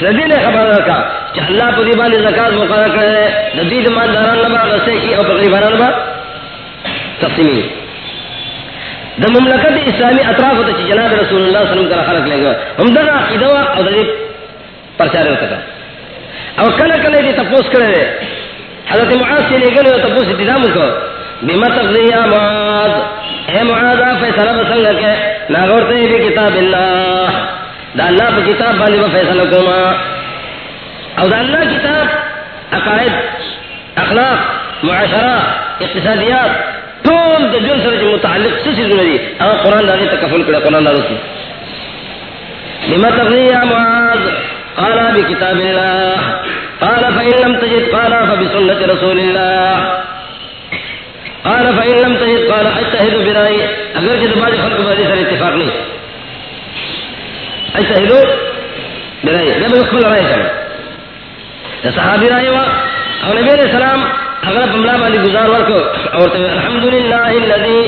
سدی نے خبر ورکا کہ اللہ پدی باندې زکات مقرر کړی د دې مالداران نه باغ شي او غریبانو نه تقسیمی دا مملکت اسلامی اطراف ہوتا چی جناب رسول اللہ صلی اللہ علیہ وسلم کا خلق لے گا ہم دا ادوا او دا پرچارے ہوتا تھا۔ او کل کل دی تپوس کرے دے۔ حضرت معاذ سے لے گئے تپوس اتدام کو۔ بما تقضی یا معاذ۔ اے معاذ فیصلہ بسنگ کے ناغورتے بھی کتاب اللہ۔ دا اللہ پہ کتاب باندی با فیصلہ کوما او دا اللہ کتاب، عقائد، اخلاق، معاشرہ، اقتصادیات طول دا جن سر متعلق سسی زنری اگر قرآن دا غیر تکفل کرے قرآن دا رسی لما تغنی یا معاذ؟ قالا بکتاب اللہ قالا فإن لم تجد قالا فبسنة رسول اللہ قالا فإن لم تجد قالا اجتہد برائی اگر جد بعد خلق بعد سر اتفاق نہیں. اجتہد برائی جب اخبر رائے کرے صحابی رائے وا اور نبی علیہ السلام اگر بملا والی گزار ورکو، اور الحمد للہ الذي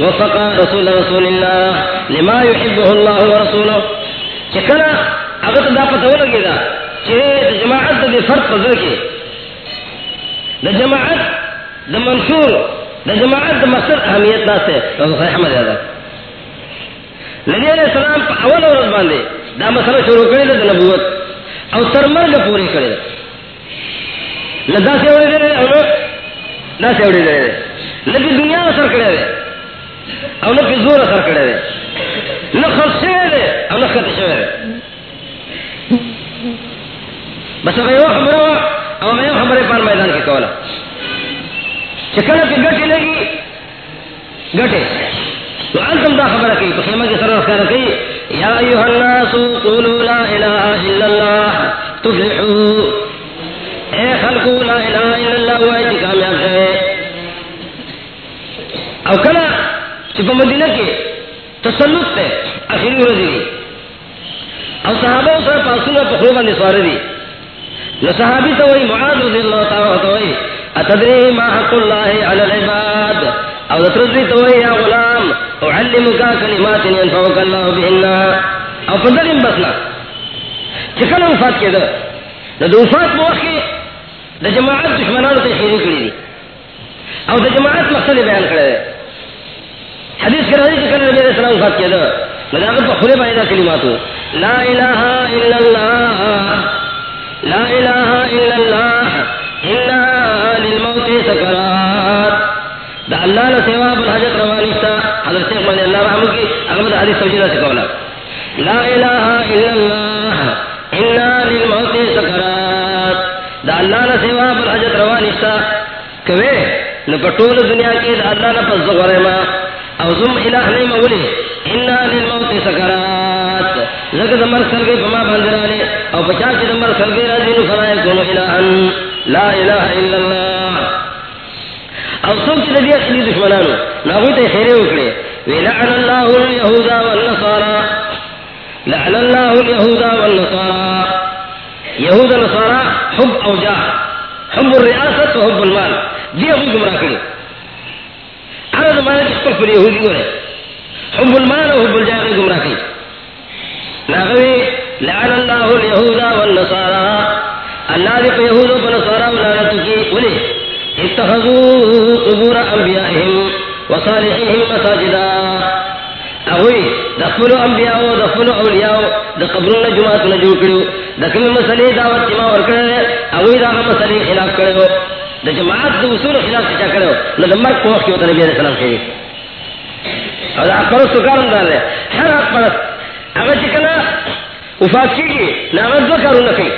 وفق رسول رسول اللہ لما يحبه الله ورسوله چکنا اگر تو دا پتہ لگے گا کہ جماعت دے فرق پذر کے دا جماعت دا منشور دا جماعت دا مقصد اہمیت ناس ہے رسول احمد یادا نبی علیہ السلام اول اور باندے، دا مسئلہ شروع کرے دا نبوت، اور سرمرگ پوری کرے۔ دا نہ دس اوڑے دے رہے اور دس اوڑے دے۔ نہ بھی دنیا اثر کرے دے۔ اور نہ بھی زور اثر کرے دے۔ نہ خرچ دے اور نہ خط دے۔ بس اگر وہ خبر ہوا۔ اور میں خبریں پان میدان کے کولا۔ چکر کی گٹی لگی گٹے تو انتم دا خبر کی۔ تو خیمہ کی سر خیر کی۔ یا ایوہ الناس قولوا لا الہ الا اللہ۔ تفلحوا اے خلقو لا الہ او کلا چپا مدینہ کے تسلط تے اخیری رضی دی۔ او صحابہ سر پاسونا پخروبا نسوار دی۔ نو صحابی تو وہی معاذ رضی اللہ تعالیٰ تو وہی اتدری ما حق اللہ علی العباد؟ او ترزی تو وہی یا غلام، اعلمکا کلمات ينفعک اللہ بہننا او پندرین بسنا۔ چکل وفات کے در نو وفات موقع دا جماعت دشمنانو تے خیری کری دی۔ او دا جماعت مقصد بیان کرے حدیث کر رہی کہ نبی علیہ السلام فات کیا دا مداغت پا خلے بائدہ کلماتو لا الہ الا اللہ، لا الہ الا اللہ، انا للموت سکرات دا اللہ نے سوا بالحجت روانشتا حضرت شیخ مالی اللہ رحمہ کی، اگر دا حدیث توجیدہ سے کولا لا۔ الہ الا اللہ، انا للموت سکرات دا اللہ نہ سوا پر حجت روا نشتا کوے نہ پٹول دنیا کی دا اللہ نہ پس زغرے ما۔ او زم الہ نے مولی انا للموت سکرات لگ دمر سرگے فما بندرانے او بچا چی دمر سرگے رازی نو فلا یکونو الہا لا الہ الا اللہ او سوک چی دیا خلی دشمنانو ناغوی تے خیرے اکڑے ولعن اللہ اليہودا والنصارا لعن اللہ اليہودا والنصارا یہود نصارا حب او جا حب الریاست و حب المال. دی ابو گمراہ کرے ہر زمانے کی خپل پر یہودی گورے حب المال و حب الجاه گمراہ کرے ناغوی، لعن اللہ اليہود والنصارا اللہ دی پہ یہود و نصارا ولعنت کی۔ ولی اتخذوا قبور انبیائهم وصالحهم مساجدا۔ اگوی دخلو انبیاء دخلو اولیاء دا قبرون جماعت نجو کرو دکم مسئلے دعوت جماع ورکڑے اگوی دا مسئلے خلاف کرو دا جماعت دا اصول و خلاف کچا کرو ندا مرک پوخ کی نبی علیہ السلام خیلی اور دا پرست کارم دار رہے ہر حق پرست اگر چکنا وفات کی گی ناغذ دو کارو نکی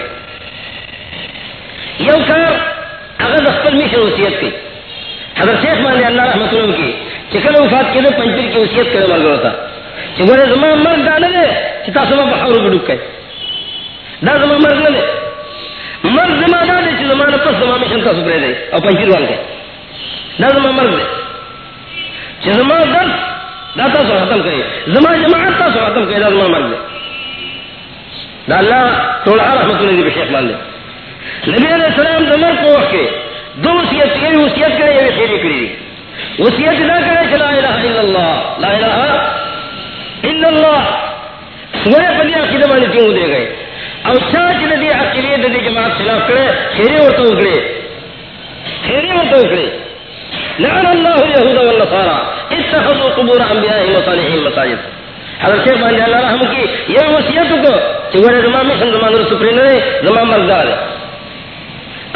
یو کار اگر دخل میشن وسیعت کی حضرت شیخ مانے اللہ رحمت اللہ کی چکل وفات کے دے پنچر کی وسیعت کرے مرگ ہوتا چکل زمان مرگ دانے دے چتا سما بحور بڑک کے دا زمان مرگ نہ دے مرگ دا دے چی زمان پس زمان مشن تا سپرے دے اور پنچر وان کے دا زمان مرگ دے چی زمان درد دا تا سو ختم کرے زمان جماعت تا سو ختم کرے دا زمان مرگ دے دا اللہ توڑا رحمت اللہ دی بشیخ مان دے نبی علیہ السلام دا مرگ کو وقت کے دو وسیعت یہ وسیعت کرے یہ خیری کری دی وسیعت نہ کرے کہ لا الہ الا اللہ لا الہ الا اللہ سوئے پلی عقیدہ مانے کیوں دے گئے او چاچ ندی عقیدہ دے جماعت خلاف کرے خیری ورطا اکڑے خیری ورطا اکڑے لعن اللہ یہود والنصارى اتخذوا قبور انبیائهم وصالحین مساجد حضرت شیخ باندې اللہ رحم کی یہ وصیت کو، کہ وہ زمان میں زمان رسول پرے نہ زمان مردار ہے۔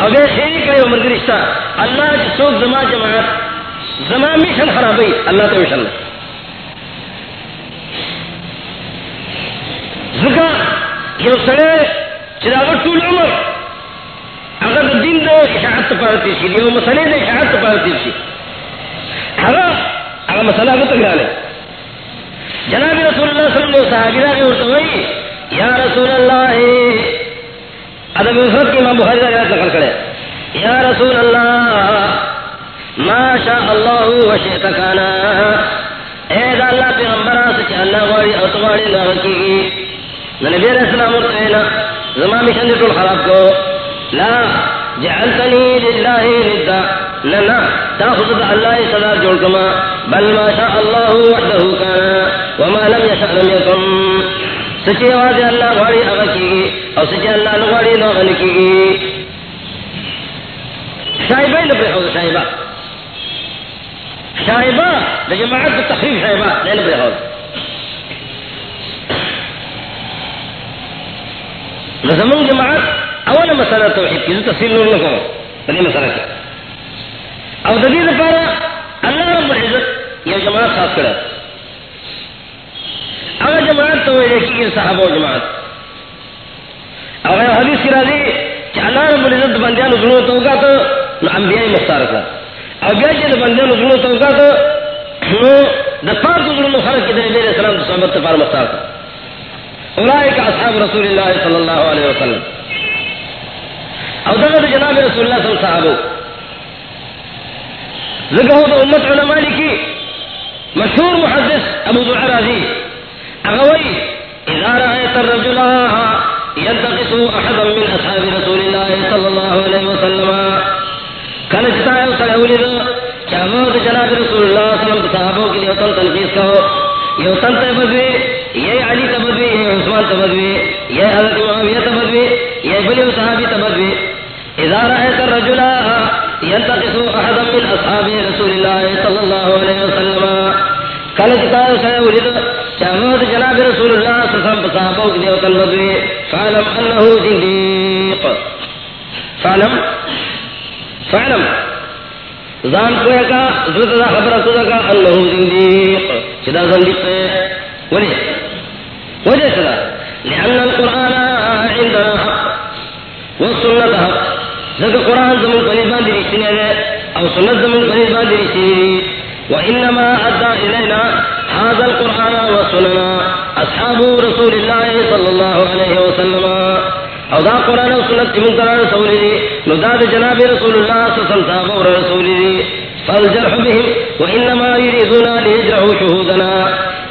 اگر خیری کرے وہ مرد رشتہ، اللہ کی سوک زما جماعت زما مشن خرابی، اللہ تو مشن۔ زکا یہ سڑے چراغ طول عمر اگر دین دو اشاعت پارتی سی لیو مسئلے دے اشاعت پارتی سی اگر اگر مسئلہ کو تگرالے جناب رسول اللہ صلی اللہ علیہ وسلم صحابی راگے ارتوائی یا رسول اللہ ادب وفرت کی امام بخاری روایت نقل کرے یا رسول اللہ ما شاء اللہ و شئت کانا اے دا اللہ پیغمبر اس اللہ واری او تمہاری نہ کی نبی علیہ السلام ورتینا زمان مشن دے خراب کو، لا جعلتنی للہ ندا لنا تا تاخذ اللہ صدا جوڑ کما، بل ما شاء اللہ وحده کانا، وما لم يشاء لم يكن سچے آواز اللہ غاڑی اغا کی، اور سچے اللہ نغاڑی نغن کی۔ گی شائبہ ہی نبرے حوض شائبہ۔ شائبہ دا جماعت تخریف شائبہ لے نبرے حوض نظمون جماعت اول مسئلہ توحید کی تفصیل نور لکھو بلی مسئلہ کی۔ او دلیل پارا اللہ رب العزت یہ جماعت خاص کرا اگر جماعت تو دیکھیے صاحب و جماعت۔ اگر حدیث کی راضی کہ اللہ رب العزت بندیاں نظروں تو کا تو انبیاء مختار کا اور گیا کہ جی بندیاں نظروں تو کا تو دفار کو ظلم خلق کی دے میرے سلام تو صحبت تفار مختار کا اولئک اصحاب رسول اللہ صلی اللہ علیہ وسلم. او دغه جناب رسول الله صلی الله علیه وسلم ذکر هو امت علماء لکی مشهور محدث ابو ذر رازی اغوی اذا رأيت الرجل ينتقص احدا من اصحاب رسول الله صلى الله عليه وسلم. كان جتایا سڑے ولید چاہو جناب رسول اللہ صلی اللہ علیہ وسلم صحابوں کے لیے تن تنقیس کہو یہ تن تبدوی یہ علی تبدوی، یہ عثمان تبدوی، یہ حضرت معاویہ تبدوی، یہ بلی صحابی تبدوی. اذا رأيت الرجل ينتقص احدا من اصحاب رسول الله صلى الله عليه وسلم كان جتایا سڑے ولید جناب رسول اللہ صلی اللہ علیہ وسلم صحابوں کی دیوتا المدوی فعلم انہو زندیق. فعلم؟ فعلم. زان کوئے کا ضرورت دا خبر صدا کا انہو زندیق. چدا زندیق پہ ولی؟ وجہ صدا لأن القرآن عندنا حق والسنة حق. ذکر قرآن زمن قریبان دی رشتنے دے او سنت زمن قریبان دی رشتنے وإنما أدى إلينا هذا القرآن وسننا أصحاب رسول الله صلى الله عليه وسلم. او دا قرآن و سنت من قرآن رسول دی نداد جناب رسول الله صلى الله عليه وسلم رسول دی. فالجرح بهم، وإنما يريدون ليجرحوا شهودنا.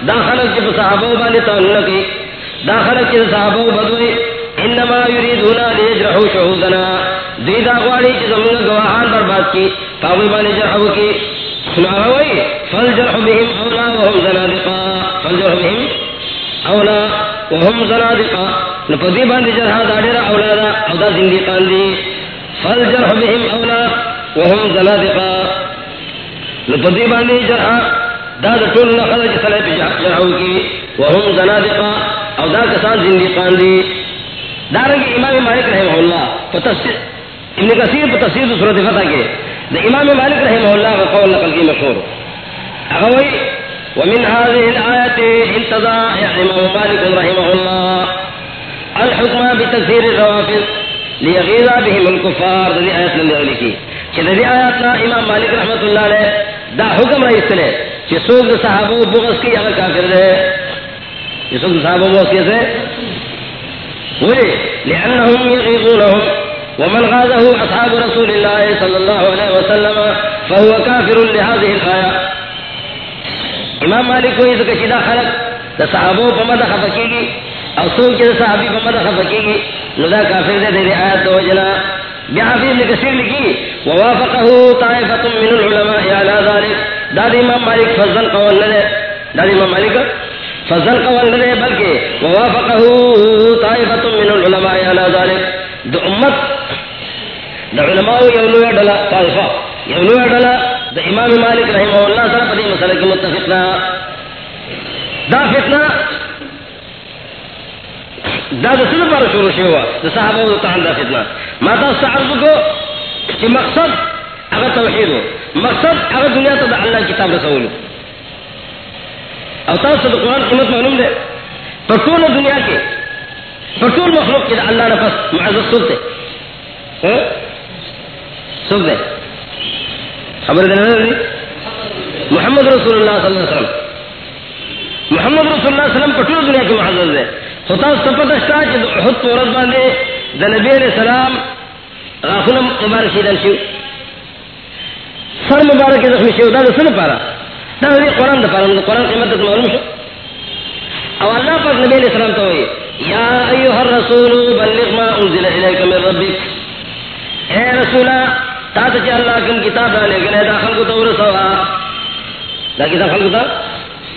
داخلت جب صحابه بانی تعنقی داخلت جب صحابه بدوی انما يريدون ليجرحوا شهودنا دی دا غواری چیز من گواہان برباد کی فاوی بانی جرحو کی۔ سنا سناوي فالجرح بهم أولى وهم زنادقا۔ فالجرح بهم أولى وهم زنادقا۔ نفذي باندي جرحا دادر أولادا أو دا زندقان دي فالجرح بهم أولى وهم زنادقا۔ نفذي باندي جرحا دا دا طول نخل جی صلی پی جرعو کی وهم زنادقا او دا کسان زندقان دی دارنگی امام مالک رحمہ اللہ فتفسیر ابن کثیر پر تفسیر صورت فتح کے دا امام مالک رحمہ اللہ کا قول نقل کی مشہور اغوی ومن هذه الآية انتظى یعنی امام مالك رحمه الله. الحكم بتكثير الروافض ليغيظ بهم الكفار. دا ذي آيات من ذلك کہ ذی آیاتنا امام مالک رحمت اللہ علیہ دا حکم رئیس لے کہ سوک دا صحابہ بغض کی اگر کافر دے کہ سوک دا صحابہ بغض کیسے؟ ولی لأنهم يغيظونهم، ومن غازه أصحاب رسول الله صلى الله عليه وسلم، فهو كافر لهذه الآية. امام مالک کو یہ کشیدہ خلق. دا صحابوں پا مدہ خفکی گی او سوک چیز صحابی پا مدہ خفکی گی. ندا کافر دے دے آیت دو جنا. بیا حفیظ نے کثیر لکی ووافقه طائفة من العلماء على ذلك داد امام مالک فضل قول لدے داد امام مالک فضل قول لدے بلکہ ووافقه طائفة من العلماء على ذلك. دو امت دا علماء یولو ڈلا طائفہ یولو ڈلا دا امام مالک رحمہ اللہ سر پدی مسئلہ کی متفقنا دا فتنہ دا دا سن پر شروع شوا دا صحابہ دا تحن دا فتنہ ما تا استعرض کو کہ مقصد اگر توحید ہو. مقصد اگر دنیا تا دا اللہ کتاب رسولو او تاس دا قرآن قیمت معلوم دے. پر دنیا کے. پر مخلوق کے اللہ نفس معزز سلطے ہاں؟ سوکھ دے. خبر دینا محمد رسول اللہ صلی اللہ علیہ وسلم. محمد رسول اللہ علیہ وسلم پٹول دنیا کی محضر دے. خطا سپت اشتا چی خود پورت باندے دا نبی علیہ السلام غافل مبارک شیدن شیو. سر مبارک زخمی شیو دا سن پارا۔ دا دا قرآن دا پارا، قرآن قیمت دا معلوم شو۔ او اللہ پاک نبی علیہ السلام تو یا ایوہ الرسول بلغ ما انزل الیک من ربک۔ اے رسولہ تا تو اللہ کم کتاب ڈالے گلے داخل کو تو ور سوا دا کتاب خلق تھا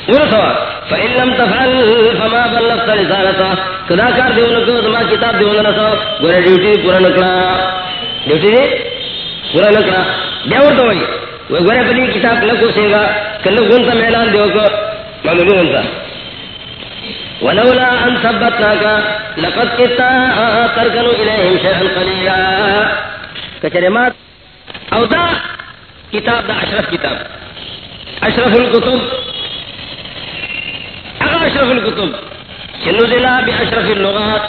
ور سوا فإن تفعل فما بلغت رسالتا کدا کار دیو نکو کتاب دیو نسو۔ گورے ڈیوٹی پورا نکلا۔ ڈیوٹی دی؟ پورا نکلا بیا ورته وای وای گورے پدی کتاب لکو سیگا کله غونتا میلان دیو کو معلومی غونتا ولولا ان ثبتناك لقد كنت تركن اليهم شيئا قليلا کچرمات او دا کتاب، دا اشرف کتاب. اشرف الکتب. اگر اشرف الکتب چنو دلا بی اللغات.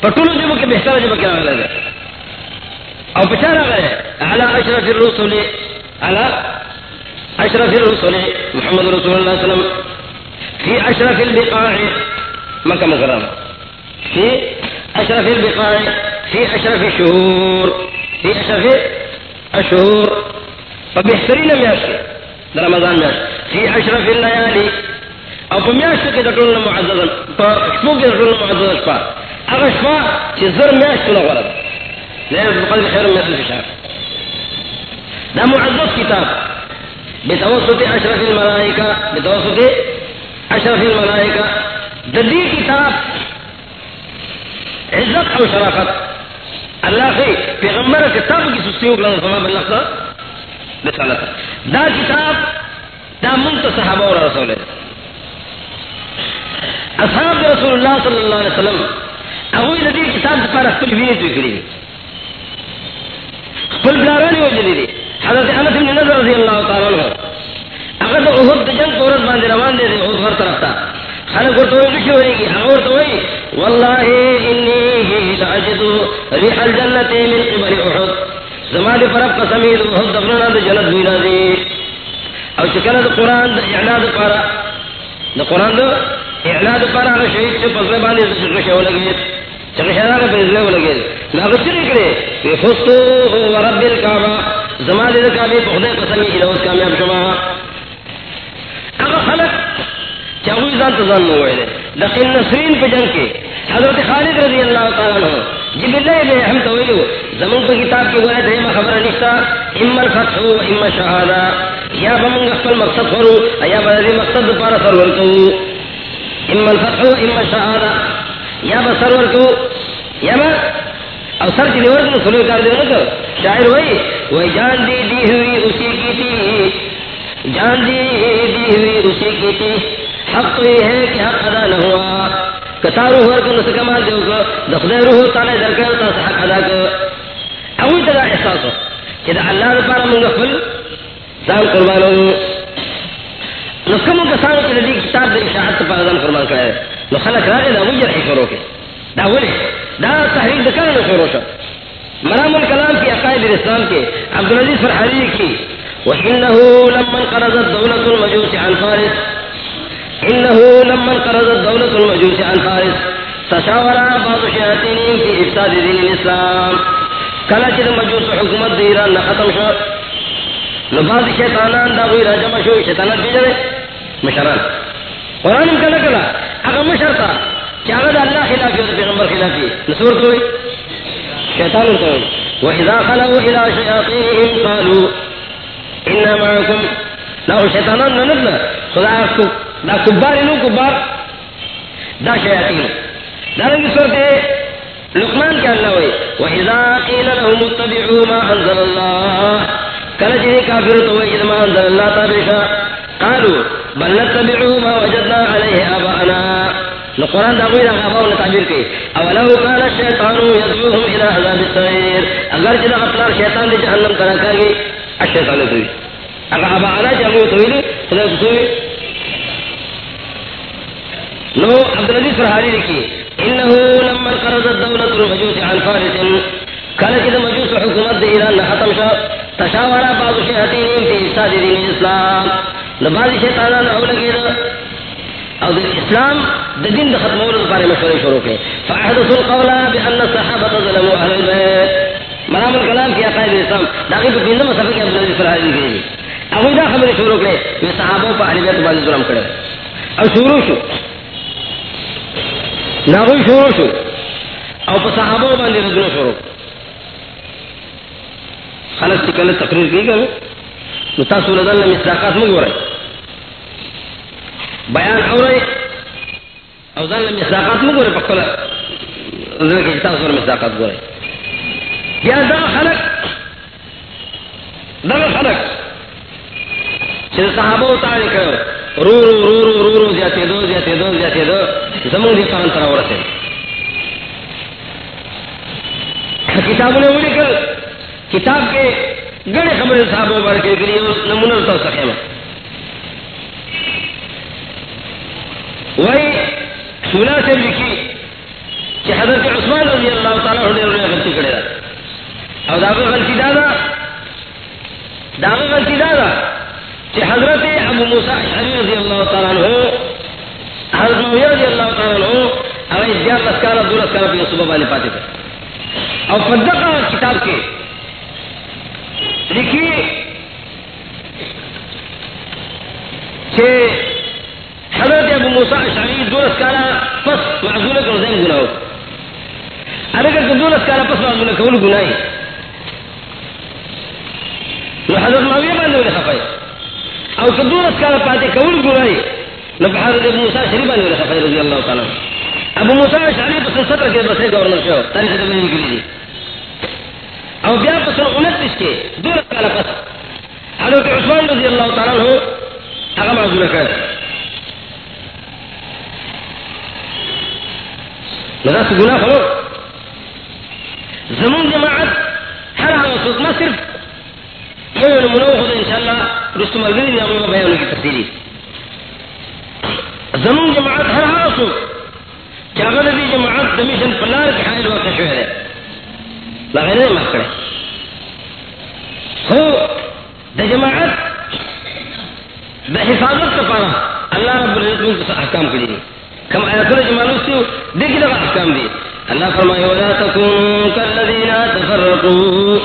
پٹولو جبو کے بہتر جبو کیا لگا او پچارا گئے على اشرف الرسول على اشرف الرسول محمد رسول اللہ صلی اللہ علیہ وسلم. في اشرف البقاع. مکہ مکرمہ في اشرف البقاع. في اشرف الشهور. في اشرف اشهر فبهترين مياشي رمضان مياش في اشرف الليالي او فمياش كده تقول لنا معززا فشفوك كده تقول لنا معززا شفاء اغا شفاء تزر مياش كنا غرض لأنه بقلب خير من ألف شهر ده معزز كتاب. بتوسط أشرف الملائكة، بتوسط أشرف الملائكة. ده دي كتاب. عزت أو شرافت اللہ سے پیغمبر کتاب کی سستیوں کا سما بلّہ کا رسالت دا کتاب دا منت صحابہ اور رسول. ہے اصحاب رسول اللہ صلی اللہ علیہ وسلم. اگوی ندی کتاب پر خپل ویني تو کړی خپل بلارانی وجلی دي حضرت انس بن نظر رضی اللہ تعالی عنہ. هغه د احد د جنگ پورز باندې روان دي او هر طرف ته خلق کو تو کچھ ہوئے گی؟ ہاں، اور تو وہی. واللہ انی لاجد ریح الجنت من قبل احد. زما زمان فرق قسمی دو احد دفرنا دو جنت بینا دی او چکنا دو قرآن دو اعلاد پارا. دو قرآن دو اعلاد پارا، اگر شہید سے پسلے باندے دو چکشہ ہو لگے. چکشہ دا پسلے ہو لگے لاغت چلی کرے۔ وی خستو ورب الكعبہ زمان دو کعبی پخدے قسمی الہوز کامیاب شما اگر خلق چاہوئی ذات زن ہوئے دے۔ لقل نسرین پہ جنگ کے۔ حضرت خالد رضی اللہ تعالیٰ عنہ۔ جب اللہ بے ہم توئیو زمان کو کتاب کی ہوئے دے خبر نشتا اما الفتح و اما شہادہ۔ یا بمنگ اقبل مقصد فرو، یا بذی مقصد پارا سرور کو اما الفتح و اما شہادہ۔ یا بسرور کو یا با او سر چلی ورکن سلوی کار دیو نکو شاعر ہوئی وہ جان دی دی ہوئی اسی کی تھی جان دی دی ہوئی اسی کی تھی حق تو یہ ہے کہ حق ادا نہ ہوا. کتا روح ورکن اس کمال دیو کو دخدے روح تعالی در کر تا حق ادا کر اوی تدا احساس ہو کہ دا اللہ دا پارا منگا فل دان قربانو نسکمو کسانو کی دی کتاب دا اشاعت پا قربان کرے نو خلق راگے دا وی جرحی شروع کے دا ولی دا تحریک دکان شروع شروع مرام الکلام کی عقائد الاسلام کے عبدالعزیز فرحانی کی وإنه لما انقرضت دولة المجوس عن فارس. إنه لما انقرضت دولة المجوس عن فارس. تشاور بعض شياطينهم في إفساد دين الإسلام. کلا چه مجوس حکومت دیران ختم شو نبعض شیطانان دا غیر جمع شو شیطانات بیجنے مشران. قرآن کلا کلا اگر مشرتا چاہتا اللہ خلافی و پیغمبر خلاف خلافی نصور کوئی؟ شیطان کوئی وإذا خلوا إلى شياطينهم قالوا إنا معكم۔ لا شيطانان ننبنا خدا کو، دا كبار نو كبار دا شياطين دا رنگی سورتے لقمان کیا اللہ ہوئے۔ وَإِذَا قِيلَ لَهُمُ اتَّبِعُوا مَا أَنزَلَ اللَّهِ۔ کل جنی کافر تو وہی ما انزل اللہ تابشا قالوا بل نتبعوا ما وجدنا عليه آباءنا. نو قرآن دا غیر آباء نے تعبیر کی. اولو قال الشیطان يدعوهم الى عذاب السعیر. اگر جدا اطلار شیطان دے جہنم کرا کرگی الشیطان دوی اگر آباءنا جامعو تویلی خدا کسوی نو عبدالعزیز فرحانی لکی انہو لما قرضت دولت المجوس عن فارس. کل جدا مجوس حکومت دے ایران ختم شا تشاورا بعض شیطانین فی افساد دین الاسلام نبازی شیطانان اولگی دا او دین اسلام دا دین دا ختم اولد پارے مشورے شروع کے فاحدث القولا بان الصحابة ظلموا اہل البیت مرام الکلام کی عقائد اسلام داقی داغی پہ پیندم صفحہ کی عبدالعزیز فرحانی لکی اوی دا خبر شروع کرے وی صحابوں پہ اہل بیت بازی ظلم کرے او شروع شو. ناغوی شروع شو. او پا صحابہ باندی ردنو شروع. خلق چکل تقریر کی گئے نو تاسو لدن مصداقات مگو رہے بیان او او دن مصداقات مگو رہے پکلا ذلك کی تاسو لدن مصداقات گو رہے یا دا خلق دا خلق چل صحابہ اتاری کرو رو رو رو رو رو رو زیادے دو زیادے دو زیادے دو زمان دی قرآن ترہ ورسے کتابوں نے وہ لکھل کتاب کے گڑے خبر صاحب بار کے لیے اس نمونہ تو سکے وہی سونا سے لکھی کہ حضرت عثمان رضی اللہ تعالیٰ ہونے انہوں نے غلطی کرے اور دعوے غلطی دادا دعوے غلطی دادا کہ حضرت ابو موسیٰ اشعری رضی اللہ تعالیٰ عنہ، حضرت مویہ رضی اللہ تعالیٰ عنہ اگر اس جان لسکارا دو لسکارا پہ صبح والے پاتے تھے۔ اور فدقہ کتاب کے لکھیے کہ حضرت ابو موسیٰ اشعری دو لسکارا پس معذولہ کا رضیم گناہو اگر کہ دو لسکارا پس معذولہ کول گناہی نو حضرت معاویہ باندې ولې خفای او کدو رس کار پاتې کول ګورای نو حضرت ابو موسی شریف باندې ولې خفای رضی الله تعالی ابو موسی شریف په ستر کې بسې گورنر شو تاریخ ته باندې کړی او بیا په سن 29 کې دو رس پس حضرت عثمان رضی الله تعالی عنہ هغه معذور کړ نو دا څه ګناه خو زمون جماعت هر هغه څوک ما صرف یو نمونه خو ان شاء الله رستم الګری نه موږ بیان کی تفصیلی زمون جماعت هر هغه څوک چې هغه د جماعت د میشن پلار کې حایل وخت شوی دی. لا غیر نه مخکړه هو د جماعت، د حفاظت لپاره الله رب العزت موږ ته احکام کړی دي کم آیاتونه چې معلوم دي دغه دغه احکام دي الله فرمایي ولا تكونوا كالذين تفرقوا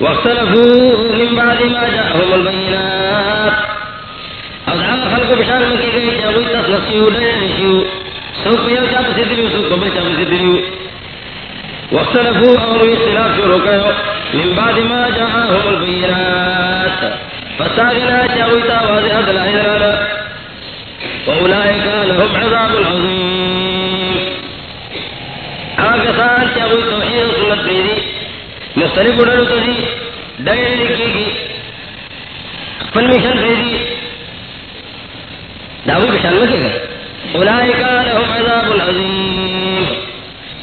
واختلفوا من بعد ما جاءهم البينات۔ او دا خلق بشار من کی گئی جاوی تصنصیو لنشیو سوک یو چاپ سدریو سوک بل چاپ سدریو واختلفوا او اختلاف شروع کرو من بعد ما جاءهم البينات. فساغنا جاوی تا واضح دلائل رانا واولئك لهم عذاب عظيم. آگسان جاوی توحید سنت بیدی مختلف اڑلو تو دی ڈیر لکھی گی فن مشن بھیجی داوی پشان میں گئے اولئک لهم عذاب العظیم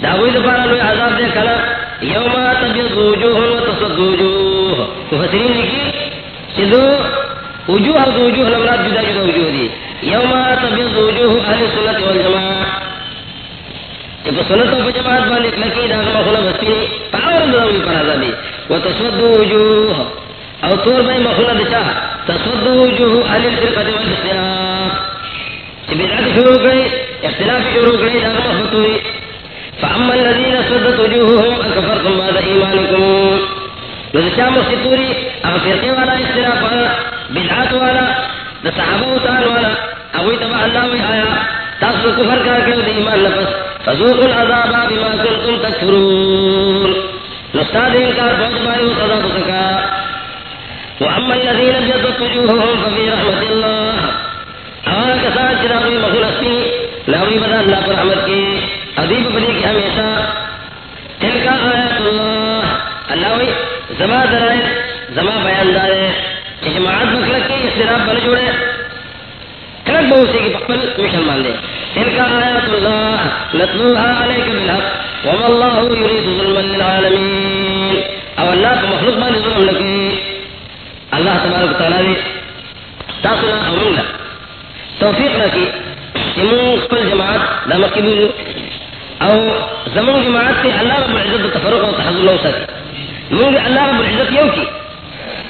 داوی دپارا لوی عذاب دے کلا، یوم تبیض وجوہ و تصد وجوہ. مفسرین لکھی چیزو وجوہ و وجوہ نمرات جدا جدا وجوہ دی. یوم تبیض وجوہ اہل سنت والجماع جب سنت و جماعت باندې لکی دا مخونه بسپینی پاور داوی پر عذابی و تصد وجوہ. او تور بھائی مخونه دچا تصد وجوہ اہل الفرقه والاختلاف. بدعت شروع کرے اختلاف شروع کرے دا محبت ہوئی فاما الذين صدت وجوههم اكفرتم بعد ايمانكم نذشا مستوري او فرقه والا اختلاف بدعات والا دا صحابه وتعال والا او تبع الله وآيا تاسو کفر کر کے دی ایمان نفس فذوقوا العذاب بما كنتم تكفرون نستاد انکار بہت باری سزا سکا واما الذين ابيضت وجوههم ففي رحمه الله کسان چراغی مخلصی لاوی بدا اللہ پر رحمت کی عدیب بلی کی ہمیشہ تلکا آیات اللہ اللہ وی زما درائے زما بیان دارے جماعت مخلق کی استراب بل جوڑے۔ کلک بہوسی کی پقبل مشن مان دے تلکا آیات اللہ نتلوها علیک بالحق، وما اللہ یرید ظلما للعالمین۔ او اللہ کو مخلوق بانی ظلم لکی اللہ تبارک تعالیٰ تعالی تاصلہ امرنا توفیق رکھی امون خپل جماعت دا مکی بوزو او زمان جماعت تی اللہ رب العزت تفرق و تحضر لو سکی مونگ اللہ رب العزت یو کی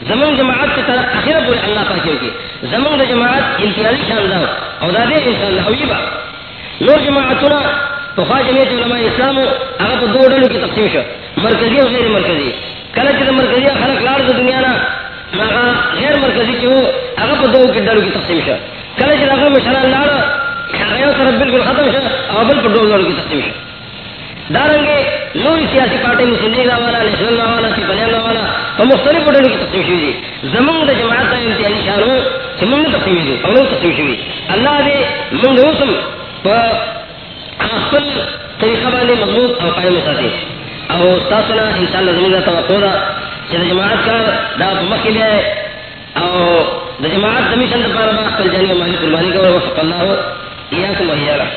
زمان جماعت تی طرف اخیرہ پوری اللہ پاک یو کی زمان دا جماعت انتیالی شان دا او دا دے انسان اللہ ویبا نور جماعتنا تخواہ جمعیت علماء اسلام اگر پا دو ڈلو کی تقسیم شو مرکزی و غیر مرکزی کلچ دا مرکزی خلق لار دا دنیا نا غیر مرکزی چی ہو اگر پا دو ڈلو کی تقسیم شو کله چې هغه مشران لاړ هغه یو بالکل ختم شو او بل په ډول کې تقسیم شو دارنګه نور سیاسي پارټي مسلم لیگ والا نېشنل والا چې والا په مختلفو ډولو کې تقسیم شوي دي زمونږ د جماعت امتیازي شانو چې تقسیم دي او تقسیم شوي الله دې موږ اوسم خپل طریقه باندې مضبوط او قائم ساتي او تاسو نه ان شاء الله زموږ توقع ده چې جماعت کار دا په او د جماعت د میشن لپاره خپل جاني او قرباني کوم وفق الله اياكم وايانا